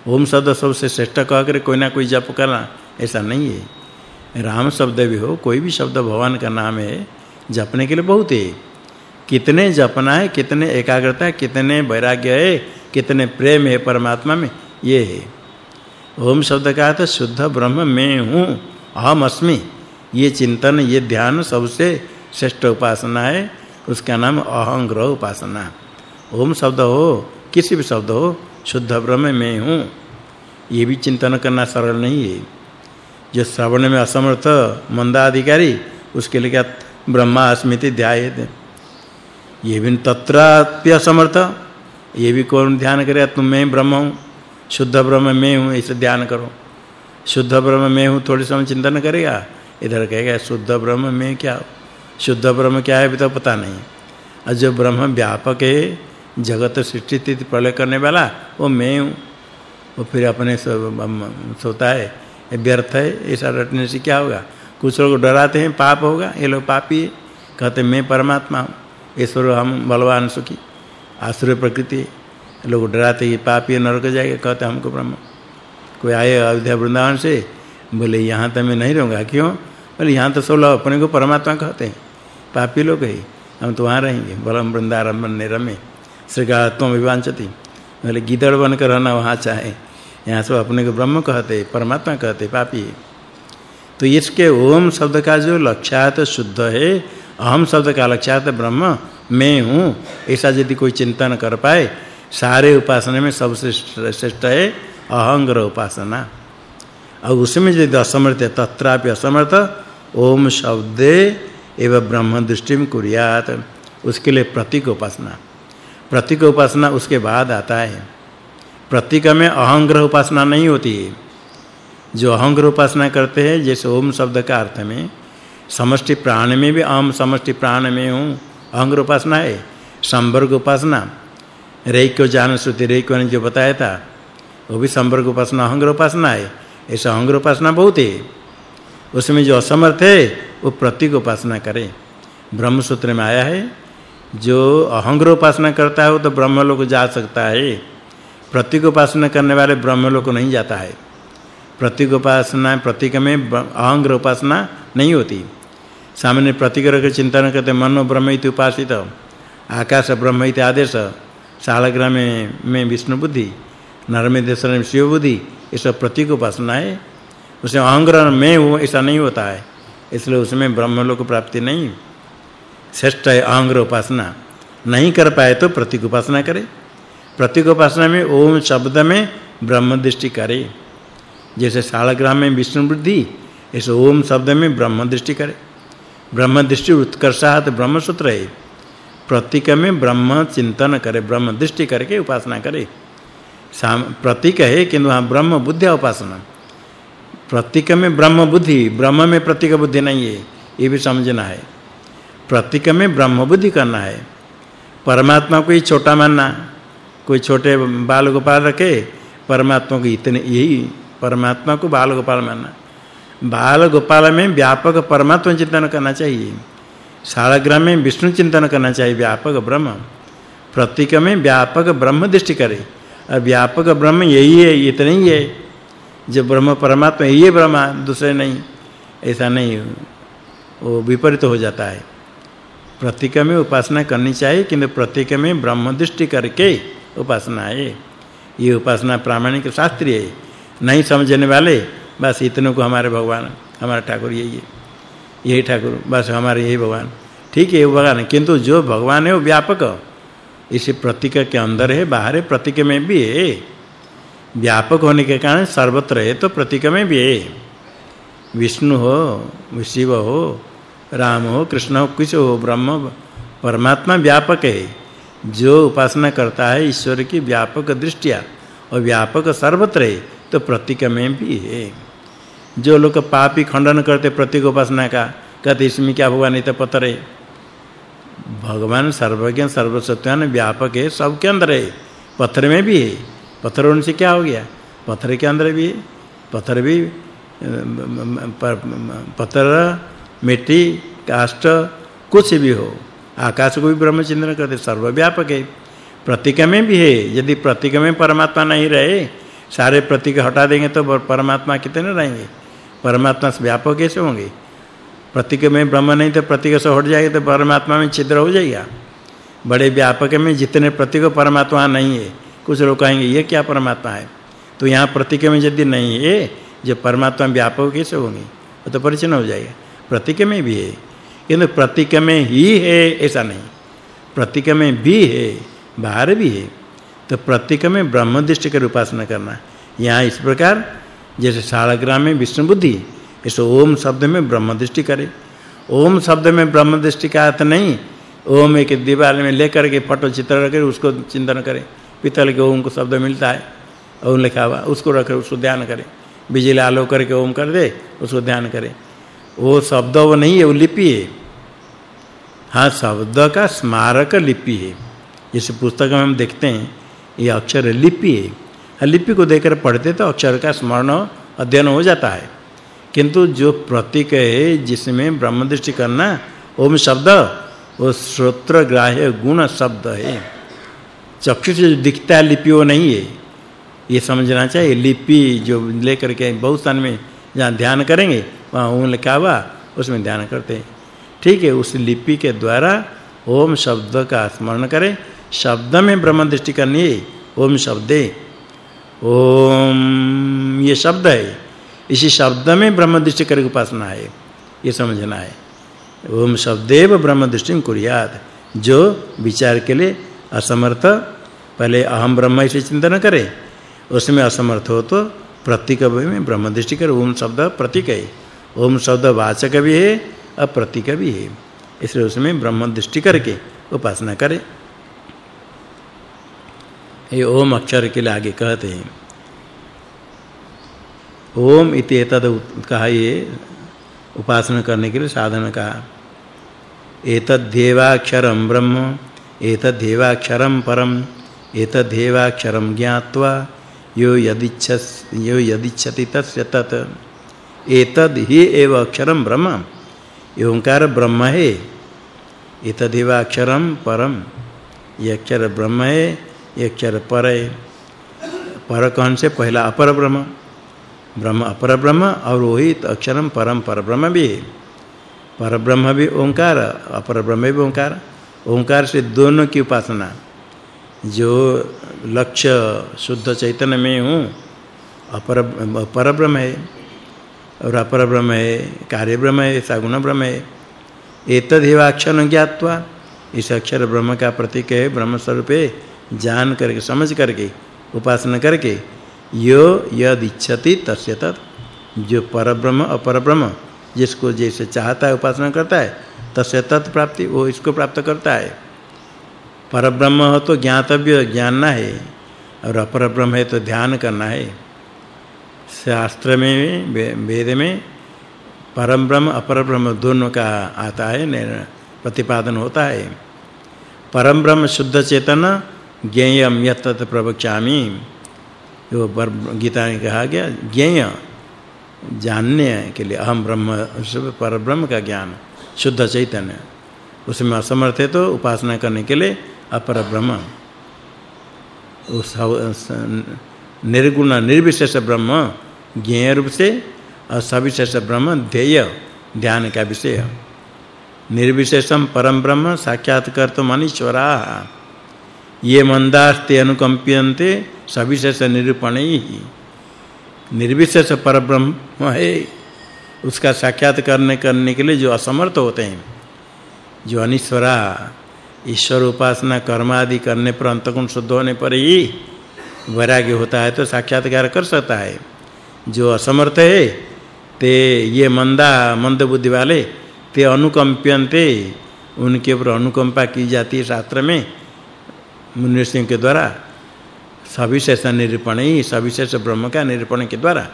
ओम शब्द सबसे श्रेष्ठ कह कर, कोई ना कोई जप करना, ऐसा नहीं है। राम शब्द भी हो, कोई भी शब्द भगवान का नाम है, जपने के लिए बहुत है। कितने जपना है, कितने एकाग्रता है, कितने वैराग्य है, कितने प्रेम है परमात्मा में, ये है। ओम शब्द का अर्थ शुद्ध ब्रह्म मैं हूँ, अहम अस्मि। ये चिंतन, ये ध्यान सबसे श्रेष्ठ उपासना है, उसका नाम अहंग्रह उपासना। ओम शब्द हो, किसी भी शब्द हो, शुद्ध ब्रह्म मैं हूँ। ये भी चिंतन करना सरल नहीं है। जो श्रवण में असमर्थ, मंदाधिकारी, उसके लिए क्या ब्रह्मा स्मृति ध्यायते ये भी तत्राप्य असमर्थ ये भी कौन ध्यान करे, तुम मैं ब्रह्म हूँ, शुद्ध ब्रह्म मैं हूँ ऐसे ध्यान करो। शुद्ध ब्रह्म मैं हूँ, थोड़ी समय चिंतन करेगा, इधर कहेगा, शुद्ध ब्रह्म मैं क्या शुद्ध ब्रह्म क्या है अभी तो पता नहीं। और जो ब्रह्म व्यापक है, जगत सृष्टि स्थिति प्रलय करने वाला, वो मैं हूँ। वो फिर अपने सोता है, ये व्यर्थ है ऐसा रटने से क्या होगा? कुछ लोग डराते हैं, पाप होगा, ये लोग पापी कहते मैं परमात्मा हूँ ईश्वर हम बलवान सुखी। आश्रय प्रकृति लोग डराते हैं पापी नरक जाएगा, कहते हमको ब्रह्म। कोई आए अयोध्या वृंदावन से, बोले, यहाँ तो मैं नहीं रहूँगा, क्यों? बोले, यहाँ तो सब लोग अपने को परमात्मा कहते हैं। पापी लोग है। हम तो वहाँ रहेंगे। बलम ने रमे। श्रीगात्म विवांचति। बोले, गिदड़ बनकर रहना वहाँ चाहे। यहाँ सब अपने को ब्रह्म कहते, परमात्मा कहते, पापी तो इसके ओम शब्द का जो लक्ष्यात शुद्ध है, अहम शब्द का लक्ष्यात ब्रह्म, मैं हूँ। ऐसा यदि कोई चिंतन कर पाए, सारे उपासना में सबसे श्रेष्ठ है अहंग्र उपासना। और उसमें यदि असमर्थ तत्रापि असमर्थ ओम शब्दे एवं ब्रह्म दृष्टि में कुरियात। उसके लिए प्रतीक उपासना। प्रतीक उपासना उसके बाद आता है। प्रतीक में अहंग्रह उपासना नहीं होती है। जो अहंग्रह उपासना करते हैं, जैसे ओम शब्द का अर्थ में, समष्टि प्राण में भी अहम समष्टि प्राण में हूँ, अहंग्रह उपासना है। संवर्ग उपासना। रेक्यो ज्ञान श्रुति रेक्यो ने जो बताया था, वो भी संवर्ग उपासना, अहंग्रह उपासना है। ऐसा अहंग्रह उपासना बहुत है। उसमें जो असमर्थ है, वो प्रतीक उपासना करे। ब्रह्म सूत्र में आया है, जो अहंग्रह उपासना करता है, वो तो ब्रह्म लोक जा सकता है। प्रतीक उपासना करने वाले ब्रह्म लोक नहीं जाता है। प्रतीक उपासना, प्रतीक में अहंग्रह उपासना नहीं होती। सामान्य प्रतीक रख चिंतन करते, मनो ब्रह्म इति उपासित, आकाश ब्रह्म इति आदेश शालग्राम में में विष्णु बुद्धि नरमेदेश्वर में शिव बुद्धि ये सब प्रतीक उपासना है। उसमें अहंग्रह में हो ऐसा नहीं होता है। इसलिए उसमें ब्रह्म लोक प्राप्ति नहीं श्रेष्ठ है अहंग्रह उपासना। नहीं कर पाए तो प्रतीक उपासना करे। प्रतीक उपासना में ओम शब्द में ब्रह्म दृष्टि करे। जैसे शालग्राम में विष्णु बुद्धि ऐसे ओम शब्द में ब्रह्म दृष्टि करे। ब्रह्म दृष्टि उत्कर्षात ब्रह्म सूत्र है। प्रतीक में ब्रह्म चिंतन करे, ब्रह्म दृष्टि करके उपासना करे। प्रतीक है किंतु वहाँ ब्रह्म बुद्धि उपासना। प्रतीक में ब्रह्म बुद्धि ब्रह्म में प्रतीक बुद्धि नहीं है, ये भी समझना है। प्रतीक में ब्रह्म बुद्धि करना है। परमात्मा को ही छोटा मानना, कोई छोटे बाल गोपाल रखे, परमात्मा को इतने, यही परमात्मा को बाल गोपाल मानना। बाल गोपाल में व्यापक परमात्मा चिंतन करना चाहिए। शालग्राम में विष्णु चिंतन करना चाहिए, व्यापक ब्रह्म। प्रतीक में व्यापक ब्रह्म दृष्टि करे। और व्यापक ब्रह्म यही है, इतना ही है। जो ब्रह्म परमात्मा है ब्रह्म दूसरे नहीं, ऐसा नहीं, वो विपरीत हो जाता है। प्रतीक में उपासना करनी चाहिए, किंतु प्रतीक में ब्रह्म दृष्टि करके उपासना है। ये उपासना प्रामाणिक शास्त्रीय है। नहीं समझने वाले, बस इतने को हमारे भगवान, हमारा ठाकुर यही है। यही ठाकुर, बस हमारे यही भगवान। ठीक है भगवान किंतु जो भगवान है वो व्यापक। इसी प्रतीक के अंदर है, बाहर है, प्रतीक में भी है। व्यापक होने के कारण सर्वत्र है तो प्रतीक में भी है विष्णु हो, शिव हो, राम हो, कृष्ण हो कुछ हो, ब्रह्म परमात्मा व्यापक है। जो उपासना करता है, ईश्वर की व्यापक दृष्टिया और व्यापक सर्वत्र है तो प्रतीक में भी है। जो लोग पापी खंडन करते प्रतीक उपासना का, कहते इसमें क्या भगवान नहीं तो पत्थर है। भगवान सर्वज्ञ सर्वसत्यान व्यापक है, सबके अंदर है, पत्थर में भी है। पत्थर उनसे क्या हो गया? पत्थर के अंदर भी, पत्थर भी पत्थर, मिट्टी, काष्ठ, कुछ भी हो। आकाश को भी ब्रह्म चिंतन करते सर्वव्यापक है। प्रतीक में भी है। यदि प्रतीक में परमात्मा नहीं रहे, सारे प्रतीक हटा देंगे तो परमात्मा कितने रहेंगे? परमात्मा से व्यापक कैसे होंगे? प्रतीक में ब्रह्म नहीं तो प्रतीक से हट जाएगा तो परमात्मा में छिद्र हो जाएगा। बड़े व्यापक में जितने प्रतीक परमात्मा नहीं है कुछ लोग कहेंगे, ये क्या परमात्मा है? तो यहाँ प्रतीक में यदि नहीं है जो परमात्मा व्यापक कैसे होंगे, वो तो परिचय हो जाएगा। प्रतीक में भी है। किंतु प्रतीक में ही है, ऐसा नहीं। प्रतीक में भी है, बाहर भी है। तो प्रतीक में ब्रह्म दृष्टि कर उपासना करना। यहाँ इस प्रकार, जैसे शालग्राम में विष्णु बुद्धि, इस ओम शब्द में ब्रह्म दृष्टि करे। ओम शब्द में ब्रह्म दृष्टि का अर्थ नहीं, ओम एक दीवार में लेकर के फ़ोटो चित्र रख उसको चिंतन करे। पीतल के ओम को शब्द मिलता है ओम लिखा हुआ उसको रख उसको ध्यान करे। बिजली आलो करके ओम कर दे उसको ध्यान करे। वो शब्द वो नहीं है वो लिपि है। हाँ शब्द का स्मारक लिपि है। इस पुस्तक में हम देखते हैं ये अक्षर लिपि है। हाँ, लिपि को देखकर पढ़ते तो अक्षर का स्मरण अध्ययन हो जाता है। किंतु जो प्रतीक है जिसमें ब्रह्म दृष्टि करना ओम शब्द वो श्रोत्र ग्राह्य गुण शब्द है। चक्षु से जो दिखता है, लिपि वो नहीं है। ये समझना चाहिए, लिपि जो लेकर के बहुत स्थान में जहाँ ध्यान करेंगे, वहाँ ओम लिखा हुआ उसमें ध्यान करते हैं। ठीक है, उस लिपि के द्वारा ओम शब्द का स्मरण करें। शब्द में ब्रह्म दृष्टि करनी है, ओम शब्दे। ओम, ये शब्द है। इसी शब्द में ब्रह्म दृष्टि करके उपासना है, ये समझना है। ओम शब्देव ब्रह्म दृष्टि कुर्यात, जो विचार के लिए असमर्थ, पहले अहम ब्रह्म से चिंतन करे, उसमें असमर्थ हो तो प्रतीक में ब्रह्म दृष्टि कर, ओम शब्द प्रतीक है। ओम शब्द वाचक भी है और प्रतीक भी है। इसलिए उसमें ब्रह्म दृष्टि करके उपासना करे। ये ओम अक्षर के लिए आगे कहते हैं। ओम इति एतद कहा ये उपासना करने के लिए साधन कहा। एतद्धेवाक्षरम ब्रह्म एतद्धेवाक्षरम परम एतद्धेवाक्षरम ज्ञात्वा यो यदिच्छस यो यदिच्छति तस्य तत्। एतद् ही एव अक्षरम ब्रह्म। ओंकार ब्रह्म है एतदेवाक्षरम परम ये अक्षर ब्रह्म है, ये अक्षर पर पर कौन से? पहला अपर ब्रह्म। ब्रह्म अपर ब्रह्म और वही अक्षरम परम पर ब्रह्म भी है। पर ब्रह्म भी ओंकार, अपर ब्रह्म भी ओंकार। ओंकार से दोनों की उपासना, जो लक्ष्य शुद्ध चैतन्य में हूँ, अपर पर ब्रह्म है, और अपर ब्रह्म है कार्य ब्रह्म है। सगुण ब्रह्म है एतदेवाक्षर ज्ञात्वा, इस अक्षर ब्रह्म का प्रतीक है, ब्रह्म स्वरूप, जान करके, समझ करके, उपासना करके, यो यद इच्छति तस्य तत्। जो पर ब्रह्म अपर ब्रह्म जिसको जैसे चाहता है उपासना करता है तस्य तत् प्राप्ति, वो इसको प्राप्त करता है। पर ब्रह्म हो तो ज्ञातव्य जानना है। और अपर ब्रह्म है तो ध्यान करना है। शास्त्र में वेद में परम ब्रह्म अपर ब्रह्म दोनों का आता है प्रतिपादन होता है। परम ब्रह्म शुद्ध चेतन ज्ञेयम यत प्रवक्ष्यामि। जो गीता में कहा गया, ज्ञेय, जानने के लिए अहम ब्रह्म पर ब्रह्म का ज्ञान। शुद्ध चैतन्य। उसमें असमर्थ है तो उपासना करने के लिए अपर ब्रह्म उस, निर्गुण, निर्विशेष ब्रह्म, ज्ञेय रूप से और सविशेष ब्रह्म, ध्येय, ध्यान का विषय। निर्विशेषम परम ब्रह्म साक्षात्कार तो मनीश्वरा। ये मंदास्ते अनुकंप्यन्ते सविशेष निरूपण। ही निर्विशेष परब्रह्म है। उसका साक्षात करने करने के लिए जो असमर्थ होते हैं, जो अनिश्वरा, ईश्वर उपासना, कर्म आदि करने पर अंतगुण शुद्ध होने पर ही वैराग्य होता है तो साक्षात्कार कर सकता है। जो असमर्थ है, ते ये मंदा, मंद बुद्धि वाले, ते अनुकंप्यन्ते, उनके ऊपर अनुकंपा की जाती है शास्त्र में। मुनि सिंह के द्वारा सविशेष निरूपण ही, सविशेष ब्रह्म का निरूपण के द्वारा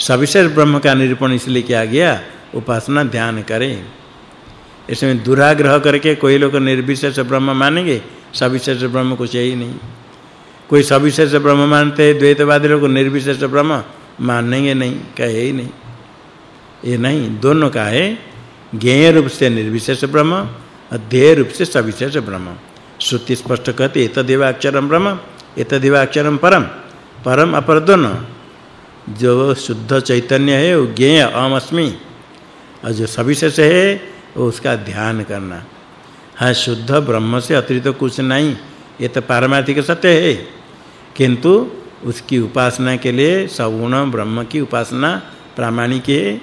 सविशेष ब्रह्म का निरूपण इसलिए किया गया, उपासना ध्यान करें। इसमें दुराग्रह करके कोई लोग निर्विशेष ब्रह्म मानेंगे, सविशेष ब्रह्म कुछ है ही नहीं। कोई सविशेष ब्रह्म मानते हैं, द्वैतवादी लोग निर्विशेष ब्रह्म मानेंगे नहीं, कहे ही नहीं। ये नहीं, दोनों का है, ज्ञेय रूप से निर्विशेष ब्रह्म अध्यय रूप से सविशेष ब्रह्म। श्रुति स्पष्ट कहते तदेव अक्षरम ब्रह्म एतदेव अक्षरम परम परम अपर दोनों। जो शुद्ध चैतन्य है, वो ज्ञेय अहम और जो सविशेष है, वो उसका ध्यान करना। हाँ शुद्ध ब्रह्म से अतिरिक्त कुछ नहीं, ये तो पारमार्थिक सत्य है। किंतु उसकी उपासना के लिए सगुण ब्रह्म की उपासना प्रामाणिक है।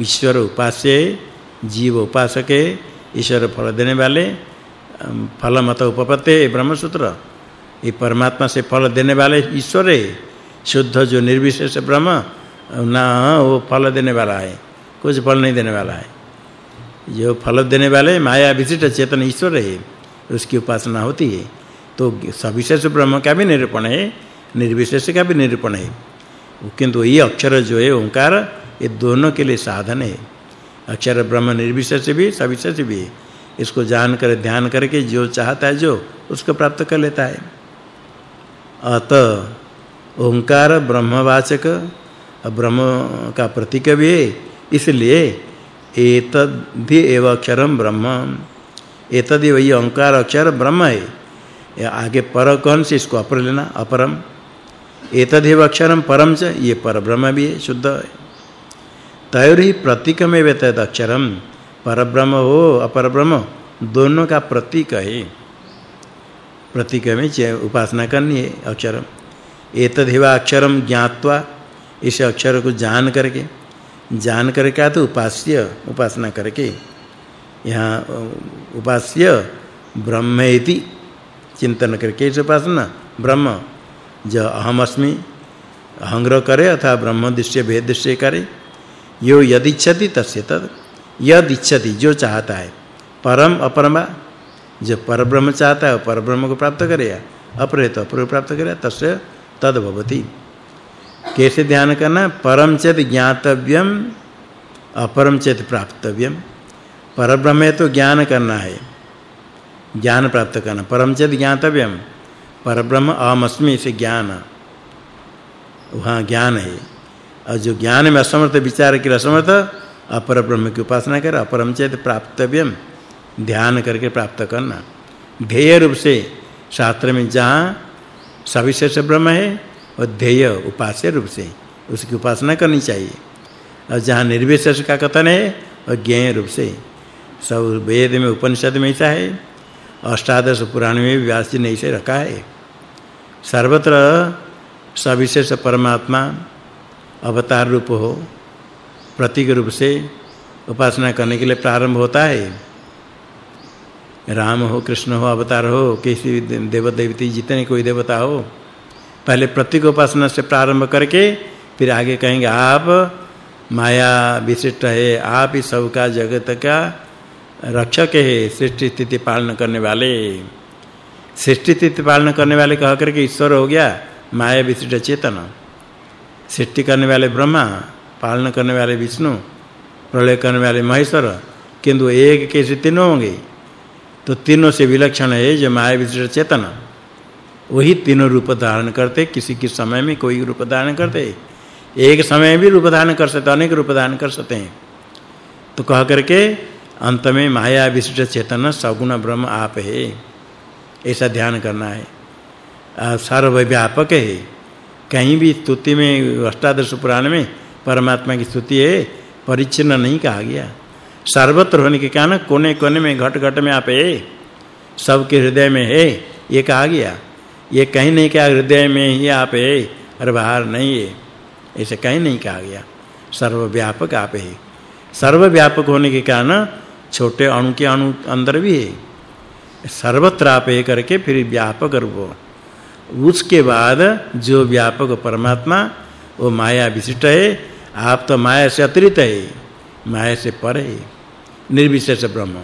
ईश्वर उपास्य जीव उपासक है, ईश्वर फल देने वाले फल मत ब्रह्म सूत्र ये परमात्मा से फल देने वाले ईश्वर है। शुद्ध जो निर्विशेष ब्रह्म, ना वो फल देने वाला है, कुछ फल नहीं देने वाला है। जो फल देने वाले, माया विशिष्ट चेतन ईश्वर है, उसकी उपासना होती है। तो सविशेष ब्रह्म का भी निरूपण है, निर्विशेष का भी निरूपण है। किंतु ये अक्षर जो है, ओंकार, ये दोनों के लिए साधन है। अक्षर ब्रह्म निर्विशेष भी, सविशेष भी है। इसको जान कर, ध्यान करके जो चाहता है जो, उसको प्राप्त कर लेता है। अत ओंकार ब्रह्मवाचक ब्रह्म का प्रतीक भी है, इसलिए एतद्धि एव अक्षरम ब्रह्म एतद्धि वही ओंकार अक्षर ब्रह्म है। या आगे पर कौन से, इसको अपर लेना, अपरम। एतद्धि अक्षरम परम च ये पर ब्रह्म भी है, शुद्ध है। तयोर ही प्रतीक में वेतद अक्षरम पर ब्रह्म हो, अपर ब्रह्म, दोनों का प्रतीक है। प्रतीक में उपासना करनी है अक्षरम एतदेवा अक्षरम ज्ञात्वा इस अक्षर को जान करके, जान कर क्या तो उपास्य, उपासना करके, यहाँ उपास्य ब्रह्मेति चिंतन करके इस उपासना, ब्रह्म, जो अहम अस्मि अहंग्रह करे अथवा ब्रह्म दृश्य भेद दृश्य करे, यो यदिच्छति तस्य तद यद इच्छति जो चाहता है, परम अपरमा, जो परब्रह्म चाहता है परब्रह्म को प्राप्त करेगा अपरे तो प्राप्त करेगा तस्य तद भवति। कैसे ध्यान करना? परम चेत ज्ञातव्यम अपरम चेत प्राप्तव्यम। परब्रह्म है तो ज्ञान करना है। ज्ञान प्राप्त करना। परम चेत ज्ञातव्यम। परब्रह्म अहमस्मि से ज्ञान। वहाँ ज्ञान है। और जो ज्ञान में असमर्थ विचार के असमर्थ अपर ब्रह्म की उपासना कर अपरम चेत प्राप्तव्यम। ध्यान करके प्राप्त करना। ध्येय रूप से शास्त्र में जहाँ सविशेष ब्रह्म है और ध्येय उपास्य रूप से, उसकी उपासना करनी चाहिए। और जहाँ निर्विशेष का कथन है और ज्ञेय रूप से। सब वेद में उपनिषद में ऐसा है, अष्टादश पुराण में व्यास जी ने ऐसे रखा है। सर्वत्र सविशेष परमात्मा अवतार रूप हो, प्रतीक रूप से उपासना करने के लिए प्रारंभ होता है। राम हो, कृष्ण हो, अवतार हो, किसी देव देवती जितने कोई देवता हो, पहले प्रतीक उपासना से प्रारंभ करके फिर आगे कहेंगे, आप माया विशिष्ट है, आप ही सबका जगत का रक्षक है, सृष्टि स्थिति पालन करने वाले। सृष्टि स्थिति पालन करने वाले कह करके ईश्वर हो गया, माया विशिष्ट चेतन। सृष्टि करने वाले ब्रह्मा, पालन करने वाले विष्णु, प्रलय करने वाले महेश्वर, किंतु एक कैसे तीनों होंगे। तो तीनों से विलक्षण है जो माया विशिष्ट चेतन। वही तीनों रूप धारण करते, किसी किस समय में कोई रूप धारण करते। एक समय भी रूप धारण कर सकते, अनेक रूप धारण कर सकते हैं। तो कह करके अंत में माया विशिष्ट चेतन सगुण ब्रह्म आप है। ऐसा ध्यान करना है। सर्वव्यापक है। कहीं भी स्तुति में, अष्टादश पुराण में परमात्मा की स्तुति है परिचिन्न नहीं कहा गया। सर्वत्र होने के कारण कोने-कोने में, घट-घट में आप है सबके हृदय में है ये कहा गया। ये कहीं नहीं कहा हृदय में ही आप है और बाहर नहीं है ऐसे कहीं नहीं कहा गया। सर्वव्यापक आप है। सर्वव्यापक होने के कारण छोटे अणु के अणु अंदर भी है। सर्वत्र आप सर्वत्रापे करके फिर व्यापक रूप उसके बाद जो व्यापक परमात्मा, वो माया विशिष्ट है। आप तो माया से अतिरिक्त है। माया से पर है। निर्विशेष ब्रह्म।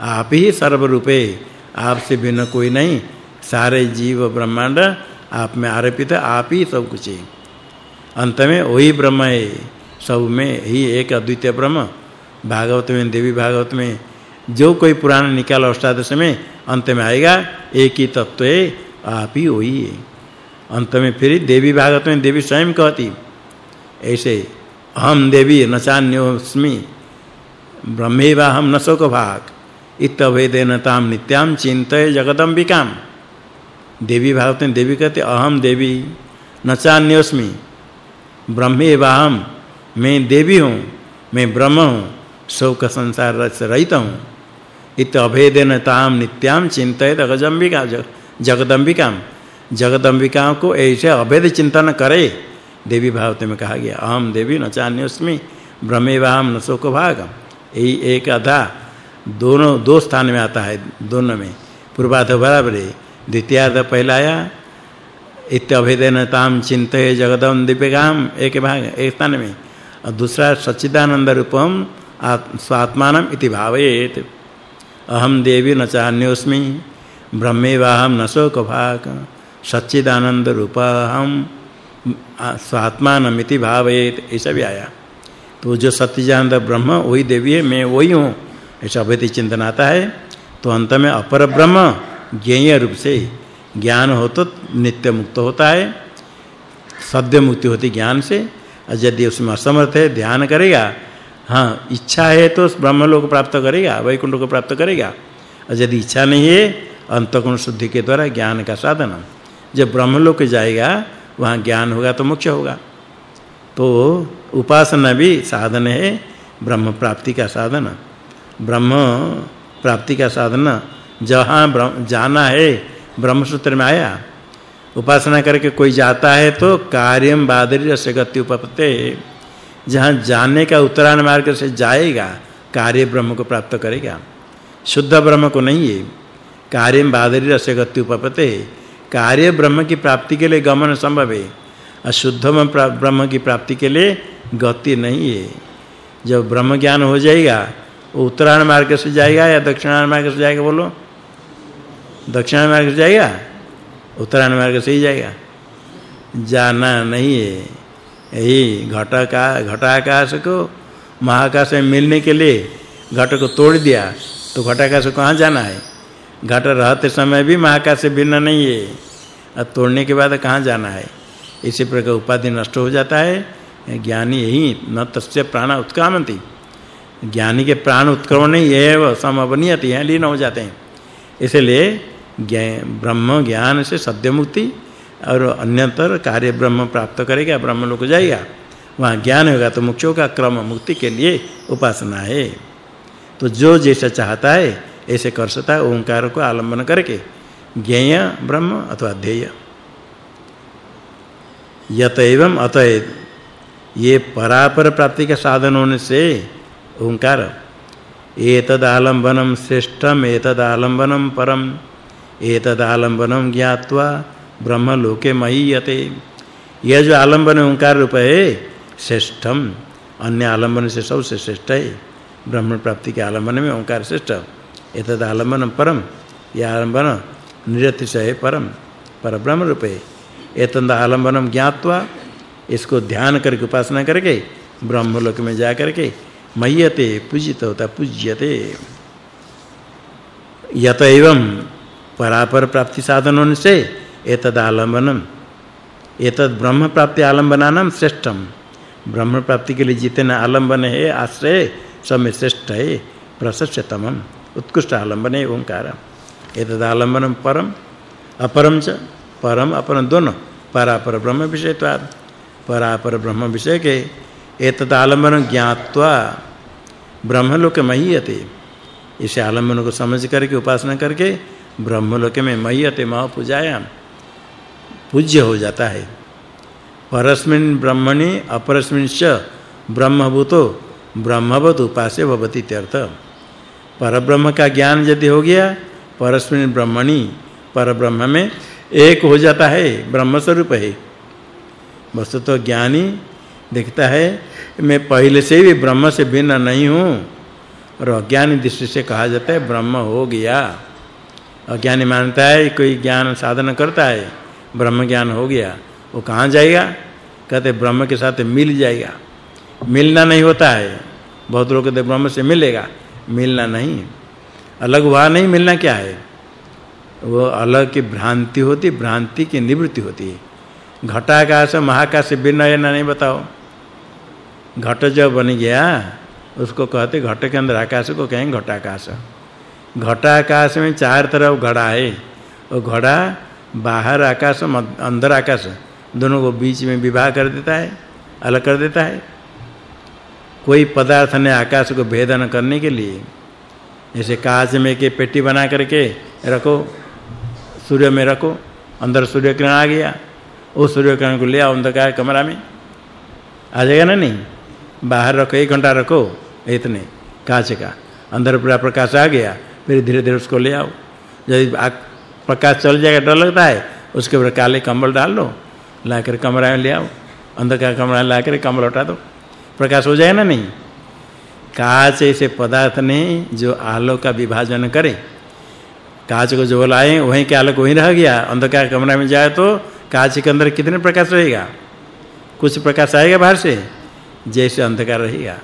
आप ही सर्व रूपे आपसे भिन्न कोई नहीं। सारे जीव ब्रह्मांड आप में आरोपित, आप ही सब कुछ है। अंत में वही ब्रह्म है। सब में ही एक अद्वितीय ब्रह्म। भागवत में, देवी भागवत में, जो कोई पुराण निकाल अष्टादश में अंत में आएगा, एक ही तत्व है, आप ही वही है। अंत में फिर देवी भागवत में देवी स्वयं कहती, ऐसे अहम देवी न ब्रह्मेवा हम न शोक भाग इतवेदेन ताम नित्याम चिंतय जगदम्बिकाम। देवी भागवत में देवी कहते अहम देवी, न चान्योस्मि ब्रह्मेवाहम मैं देवी हूँ, मैं ब्रह्म हूँ, शोक संसार से रहित हूँ। इत अभेदेन ताम नित्याम चिंतयत अगजंबिका जगदम्बिकाम। जगदम्बिका को ऐसे अभेद चिंतन करे, देवी भावते में कहा गया अहम देवी, न चान्योस्मि ब्रह्मेवाहम न शोक भाग यही एक अधा दोनों, दो स्थान में आता है दोनों में। पूर्वाध बराबर है। द्वितीयार्ध पहला आया इत अभेदेन ताम चिंतये जगदम दीपिकाम एक भाग, एक स्थान में। और दूसरा सच्चिदानंद रूपम स्वात्मानम इति भावेत अहम देवी न चान्योस्मि ब्रह्मेवाहम न शोक भाग सच्चिदानंद रूपम स्वात्मानम इति भावेत ऐसा भी आया तो जो सच्चिदानंद ब्रह्म, वही देवी है, मैं वही हूँ। ऐसा अभेद चिंतन आता है। तो अंत में अपर ब्रह्म, ज्ञेय रूप से ज्ञान हो तो नित्य मुक्त होता है। सद्य मुक्ति होती ज्ञान से। और यदि उसमें असमर्थ है, ध्यान करेगा। हाँ इच्छा है तो ब्रह्म ब्रह्मलोक प्राप्त करेगा वैकुंठ को प्राप्त करेगा। और यदि इच्छा नहीं है, अंतकोण शुद्धि के द्वारा ज्ञान का साधन। जब ब्रह्म ब्रह्मलोक जाएगा, वहाँ ज्ञान होगा तो मोक्ष होगा। तो उपासना भी साधन है, ब्रह्म प्राप्ति का साधन। ब्रह्म प्राप्ति का साधन, जहाँ जाना है ब्रह्म सूत्र में आया। उपासना करके कोई जाता है तो कार्यम बादरी से गति उपपते जहाँ जाने का उत्तरायण मार्ग से जाएगा, कार्य ब्रह्म को प्राप्त करेगा। शुद्ध ब्रह्म को नहीं है कार्यम बादरी से गति उपपते कार्य ब्रह्म की प्राप्ति के लिए गमन संभव है। अशुद्ध ब्रह्म की प्राप्ति के लिए गति नहीं है। जब ब्रह्म ज्ञान हो जाएगा, वो उत्तरायण मार्ग से जाएगा या दक्षिणायन मार्ग से जाएगा, बोलो? दक्षिणायन मार्ग से जाएगा? उत्तरायण मार्ग से ही जाएगा। जाना नहीं है। यही घटा का घटाकाश को, महाकाश में मिलने के लिए घट को तोड़ दिया तो घटाकाश को कहाँ जाना है? घट रहते समय भी महाकाश से भिन्न नहीं है। और तोड़ने के बाद कहाँ जाना है? इसी प्रकार उपाधि नष्ट हो जाता है, ज्ञानी यही न तस्य प्राण उत्क्रामंति ज्ञानी के प्राण उत्क्रमण नहीं है समवनियति है, लीन हो जाते हैं। इसलिए ब्रह्म ज्ञान से सद्य मुक्ति और अन्यतर कार्य ब्रह्म प्राप्त करेगा, ब्रह्म लोक जाएगा। वहाँ ज्ञान होगा तो मोक्षों का क्रम मुक्ति के लिए उपासना है। तो जो जैसा चाहता है, ऐसे कर सकता है ओंकार को आलंबन करके ज्ञेय ब्रह्म अथवा ध्येय। यत एवं अतएव। ये परापर प्राप्ति का साधन होने से ओंकार। एतद आलंबनम श्रेष्ठम एतद आलंबनम परम। एतद आलंबनम ज्ञात्वा ब्रह्म लोके महीयते। यह जो आलंबन ओंकार रूप है, श्रेष्ठम, अन्य आलंबन से सबसे श्रेष्ठ है। ब्रह्म प्राप्ति के आलंबन में ओंकार श्रेष्ठ। एतद आलंबन परम यह आलंबन निरतिशय परम पर ब्रह्म रूप एतद आलंबनम ज्ञात्वा, इसको ध्यान करके उपासना करके, ब्रह्मलोक में जा करके मय्यते पूजित होता पूज्यते। यत एवं परापर प्राप्ति साधन से एतद आलंबनम एतद ब्रह्म प्राप्ति आलंबनानाम श्रेष्ठम। ब्रह्म प्राप्ति के लिए जितने आलंबन है, आश्रय, सब में श्रेष्ठ है प्रशस्ततम उत्कृष्ट आलंबन है, ओंकार। एतद आलंबनम परम, अपरम च परम अपरम दोनों, परापर ब्रह्म विषयत्वाद। परापर ब्रह्म विषय के एतद आलंबन ज्ञात्वा ब्रह्मलोक महीयते। इसे आलंबन को समझ करके, उपासना करके ब्रह्मलोक में महीयते मह पूजायाम। पूज्य हो जाता है। परस्मिन ब्रह्मणि अपरस्मिन ब्रह्मभूतो ब्रह्मवत उपास्य भवति इत्यर्थ। परब्रह्म का ज्ञान यदि हो गया, परस्मिन ब्रह्मणि पर ब्रह्म में एक हो जाता है ब्रह्म स्वरूप है। वस्तु तो ज्ञानी दिखता है, मैं पहले से भी ब्रह्म से भिन्न नहीं हूँ। और अज्ञानी दृष्टि से कहा जाता है, ब्रह्म हो गया। अज्ञानी मानता है, कोई ज्ञान साधन करता है, ब्रह्म ज्ञान हो गया। वो कहाँ जाएगा? कहते, ब्रह्म के साथ मिल जाएगा। मिलना नहीं होता है। बहुत लोग कहते, ब्रह्म से मिलेगा। मिलना नहीं। अलग हुआ नहीं मिलना क्या है? वो अलग की भ्रांति होती, भ्रांति की निवृत्ति होती। है घटाकाश महाकाश भिन्न है ना, नहीं बताओ। घट जब बन गया, उसको कहते घट के अंदर आकाश को कहें घटाकाश। घटाकाश में चार तरफ़ घड़ा है वो घड़ा बाहर आकाश अंदर आकाश, दोनों को बीच में विवाह कर देता है, अलग कर देता है। कोई पदार्थ ने आकाश को भेदन करने के लिए, जैसे कांच में के पेटी बना करके रखो सूर्य में रखो अंदर सूर्य किरण आ गया। वो सूर्य किरण को ले आओ अंधकार कमरा में। आ जाएगा ना नहीं? बाहर रखो, एक घंटा रखो, इतने कांच का अंदर पूरा प्रकाश आ गया, फिर धीरे-धीरे उसको ले आओ। यदि प्रकाश चल जाएगा, डर लगता है, उसके ऊपर काले कंबल डाल लो, लाकर कमरा में ले आओ। का कमरा लाकर कंबल हटा दो। प्रकाश हो जाए ना नहीं? कांच ऐसे पदार्थ ने जो आलोक का विभाजन करे? कांच को जो लाए, वहीं के आलोक वहीं रह गया? अंधकार कमरा में जाए तो कांच के अंदर कितने प्रकाश रहेगा? कुछ प्रकाश आएगा बाहर से? जैसे अंधकार रहेगा।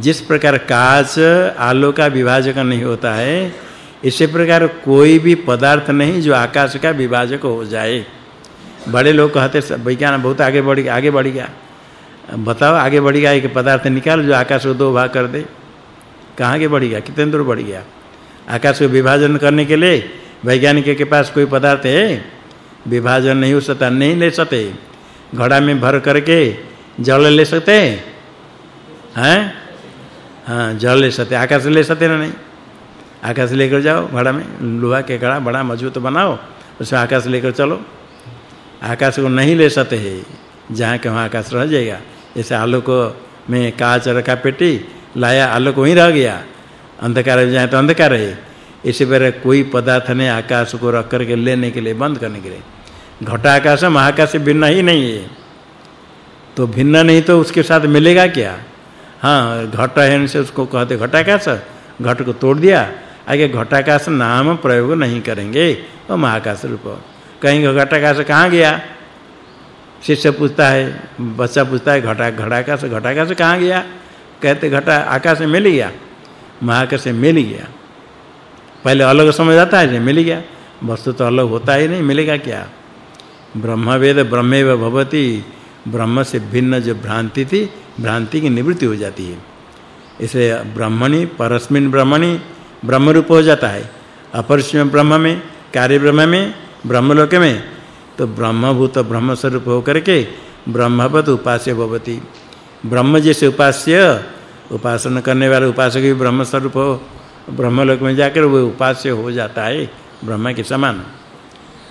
जिस प्रकार कांच आलोक का विभाजक नहीं होता है, इसी प्रकार कोई भी पदार्थ नहीं जो आकाश का विभाजक हो जाए। बड़े लोग कहते विज्ञान बहुत आगे बढ़ गया, आगे बढ़ गया। बताओ, आगे बढ़ गया एक पदार्थ निकाल जो आकाश को दो भाग कर दे। कहाँ आगे बढ़ गया? कितने दूर बढ़ गया? आकाश को विभाजन करने के लिए वैज्ञानिक के पास कोई पदार्थ है? विभाजन नहीं हो सकता, नहीं ले सकते। घड़ा में भर करके जल ले सकते हैं? हाँ? जल ले सकते। आकाश ले सकते ना नहीं? आकाश लेकर जाओ घड़ा में। लोहा के घड़ा बड़ा मज़बूत बनाओ, उसमें आकाश लेकर चलो। आकाश को नहीं ले सकते हैं, जहाँ के वहाँ आकाश रह जाएगा। जैसे आलोक में कांच रखा पेटी, लाया आलोक वहीं रह गया। अंधकार में जाए तो अंधकार है। इसी पर कोई पदार्थ ने आकाश को रख करके लेने के लिए बंद करने के लिए। घटाकाश महाकाश भिन्न ही नहीं है। तो भिन्न नहीं तो उसके साथ मिलेगा क्या? हाँ घट है से उसको कहते घटाकाश। घट को तोड़ दिया। आगे घटाकाश नाम प्रयोग नहीं करेंगे। तो महाकाश रूप। कहेंगे, घटाकाश कहाँ गया? शिष्य पूछता है। बच्चा पूछता है, घटा, घटाकाश घटाकाश कहाँ गया? कहते, घटा, आकाश में मिल गया। महाकाश से मिल गया। पहले अलग समझ आता है मिल गया। वस्तु तो अलग होता ही नहीं, मिलेगा क्या? ब्रह्मवेद ब्रह्मेव भवति, ब्रह्म से भिन्न जो भ्रांति थी, भ्रांति की निवृत्ति हो जाती है। इसे ब्रह्मणि, परस्मिन ब्रह्मणि ब्रह्म रूप हो जाता है। अपरिस्मिन ब्रह्म में, कार्य ब्रह्म में, ब्रह्मलोक में तो ब्रह्मभूत ब्रह्म स्वरूप होकर के ब्रह्मवत उपास्य भवति। ब्रह्म जैसे उपास्य उपासना करने वाले उपासक भी ब्रह्म स्वरूप हो, ब्रह्मलोक में जाकर वो उपास्य हो जाता है, ब्रह्म के समान।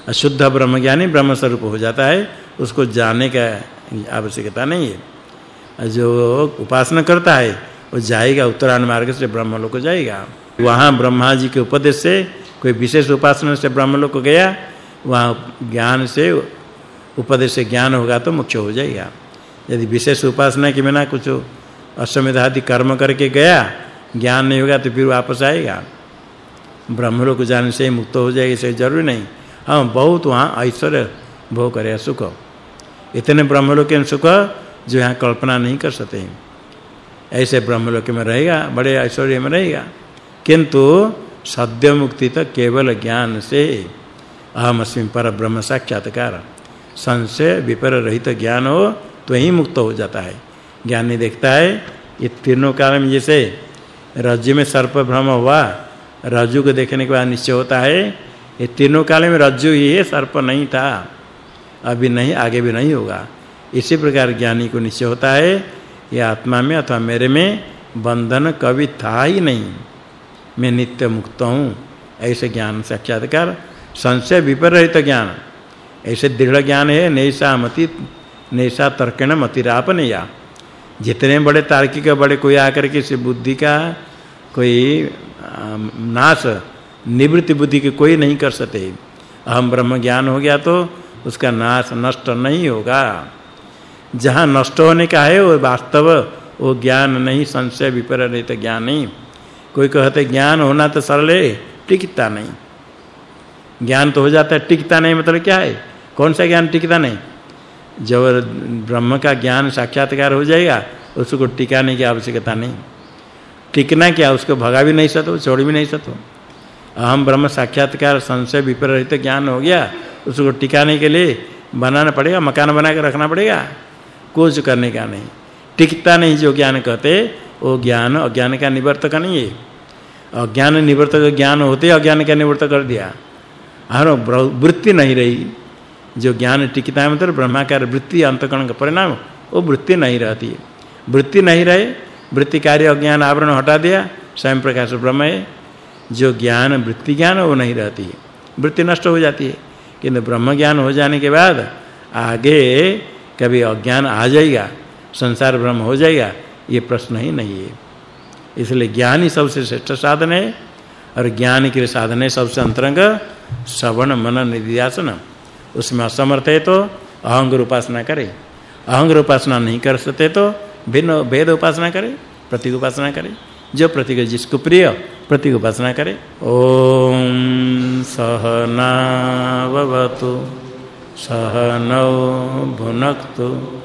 अशुद्ध ब्रह्म ज्ञानी ब्रह्म स्वरूप हो जाता है, उसको जाने का आवश्यकता नहीं है। जो उपासना करता है, वो जाएगा उत्तरायण मार्ग से ब्रह्मलोक जाएगा। वहाँ ब्रह्मा जी के उपदेश से, कोई विशेष उपासना से ब्रह्मलोक गया, वहाँ ज्ञान से, उपदेश से ज्ञान होगा तो मोक्ष हो जाएगा। यदि विशेष उपासना के बिना कुछ अश्वमेध कर्म करके गया, ज्ञान नहीं होगा तो फिर वापस आएगा। ब्रह्मलोक जाने से मुक्त हो जाएगा इसे ज़रूरी नहीं। हाँ बहुत वहाँ ऐश्वर्य भोग करे, सुख। इतने ब्रह्मलोक के सुख जो यहाँ कल्पना नहीं कर सकते। ऐसे ब्रह्मलोक में रहेगा, बड़े ऐश्वर्य में रहेगा। किंतु सद्य मुक्ति तो केवल ज्ञान से अहम अस्मि पर ब्रह्म साक्षात्कार। संशय, विपर रहित ज्ञान हो तो ही मुक्त हो जाता है। ज्ञानी देखता है। ये तीनों काल में जैसे रज्जु में सर्प भ्रम हुआ रज्जु को देखने के बाद निश्चय होता है, ये तीनों काल में रज्जु ही है, सर्प नहीं था। अभी नहीं, आगे भी नहीं होगा। इसी प्रकार ज्ञानी को निश्चय होता है, ये आत्मा में अथवा मेरे में बंधन कभी था ही नहीं। मैं नित्य मुक्त हूँ, ऐसे ज्ञान साक्षात्कार, संशय विपरीत ज्ञान। ऐसे दृढ़ ज्ञान है नैसा मति नैसा तर्कण मतिरापनया जितने बड़े तार्किक बड़े कोई आकर के से बुद्धि का कोई नाश, निवृत्ति बुद्धि के कोई नहीं कर सकते अहम ब्रह्म ज्ञान हो गया तो उसका नाश, नष्ट नहीं होगा। जहाँ नष्ट होने का है, वो वास्तव, वो ज्ञान नहीं, संशय विपर विपरीत ज्ञान नहीं। कोई कहते ज्ञान होना तो सरल है, टिकता नहीं। ज्ञान तो हो जाता है, टिकता नहीं मतलब क्या है? कौन सा ज्ञान टिकता नहीं? जब ब्रह्म का ज्ञान साक्षात्कार हो जाएगा, उसको टिकाने की आवश्यकता नहीं। टिकना क्या? उसको भगा भी नहीं सको, छोड़ भी नहीं सको। अहम ब्रह्म साक्षात्कार, संशय, विपरीत ज्ञान हो गया, उसको टिकाने के लिए बनाना पड़ेगा, मकान बना के रखना पड़ेगा। कुछ करने का नहीं। टिकता नहीं जो ज्ञान कहते, वो ज्ञान, अज्ञान का निवर्तक नहीं है। अज्ञान निवर्तक, ज्ञान होते अज्ञान का निवर्तक कर दिया। हर वृत्ति नहीं रही। जो ज्ञान टिकता है मतलब ब्रह्माकार वृत्ति अंतकरण का परिणाम, वो वृत्ति नहीं रहती है। वृत्ति नहीं रहे वृत्ति कार्य अज्ञान आवरण हटा दिया स्वयं प्रकाश ब्रह्म है। जो ज्ञान, वृत्ति ज्ञान, वो नहीं रहती है। वृत्ति नष्ट हो जाती है। किंतु ब्रह्म ज्ञान हो जाने के बाद आगे कभी अज्ञान आ जाएगा, संसार ब्रह्म हो जाएगा, ये प्रश्न ही नहीं है। इसलिए ज्ञान ही सबसे श्रेष्ठ साधन है, और ज्ञान के साधन है सबसे अंतरंग, श्रवण मनन निध्यासन। उसमें असमर्थ है तो अहंग उपासना करे। अहंग उपासना नहीं कर सकते तो भिन्न भेद उपासना करे, प्रतीक उपासना करे। जो प्रतीक जिसको प्रिय, प्रतीक उपासना करे। ओम सहनावतु सहनौ भुनक्तु।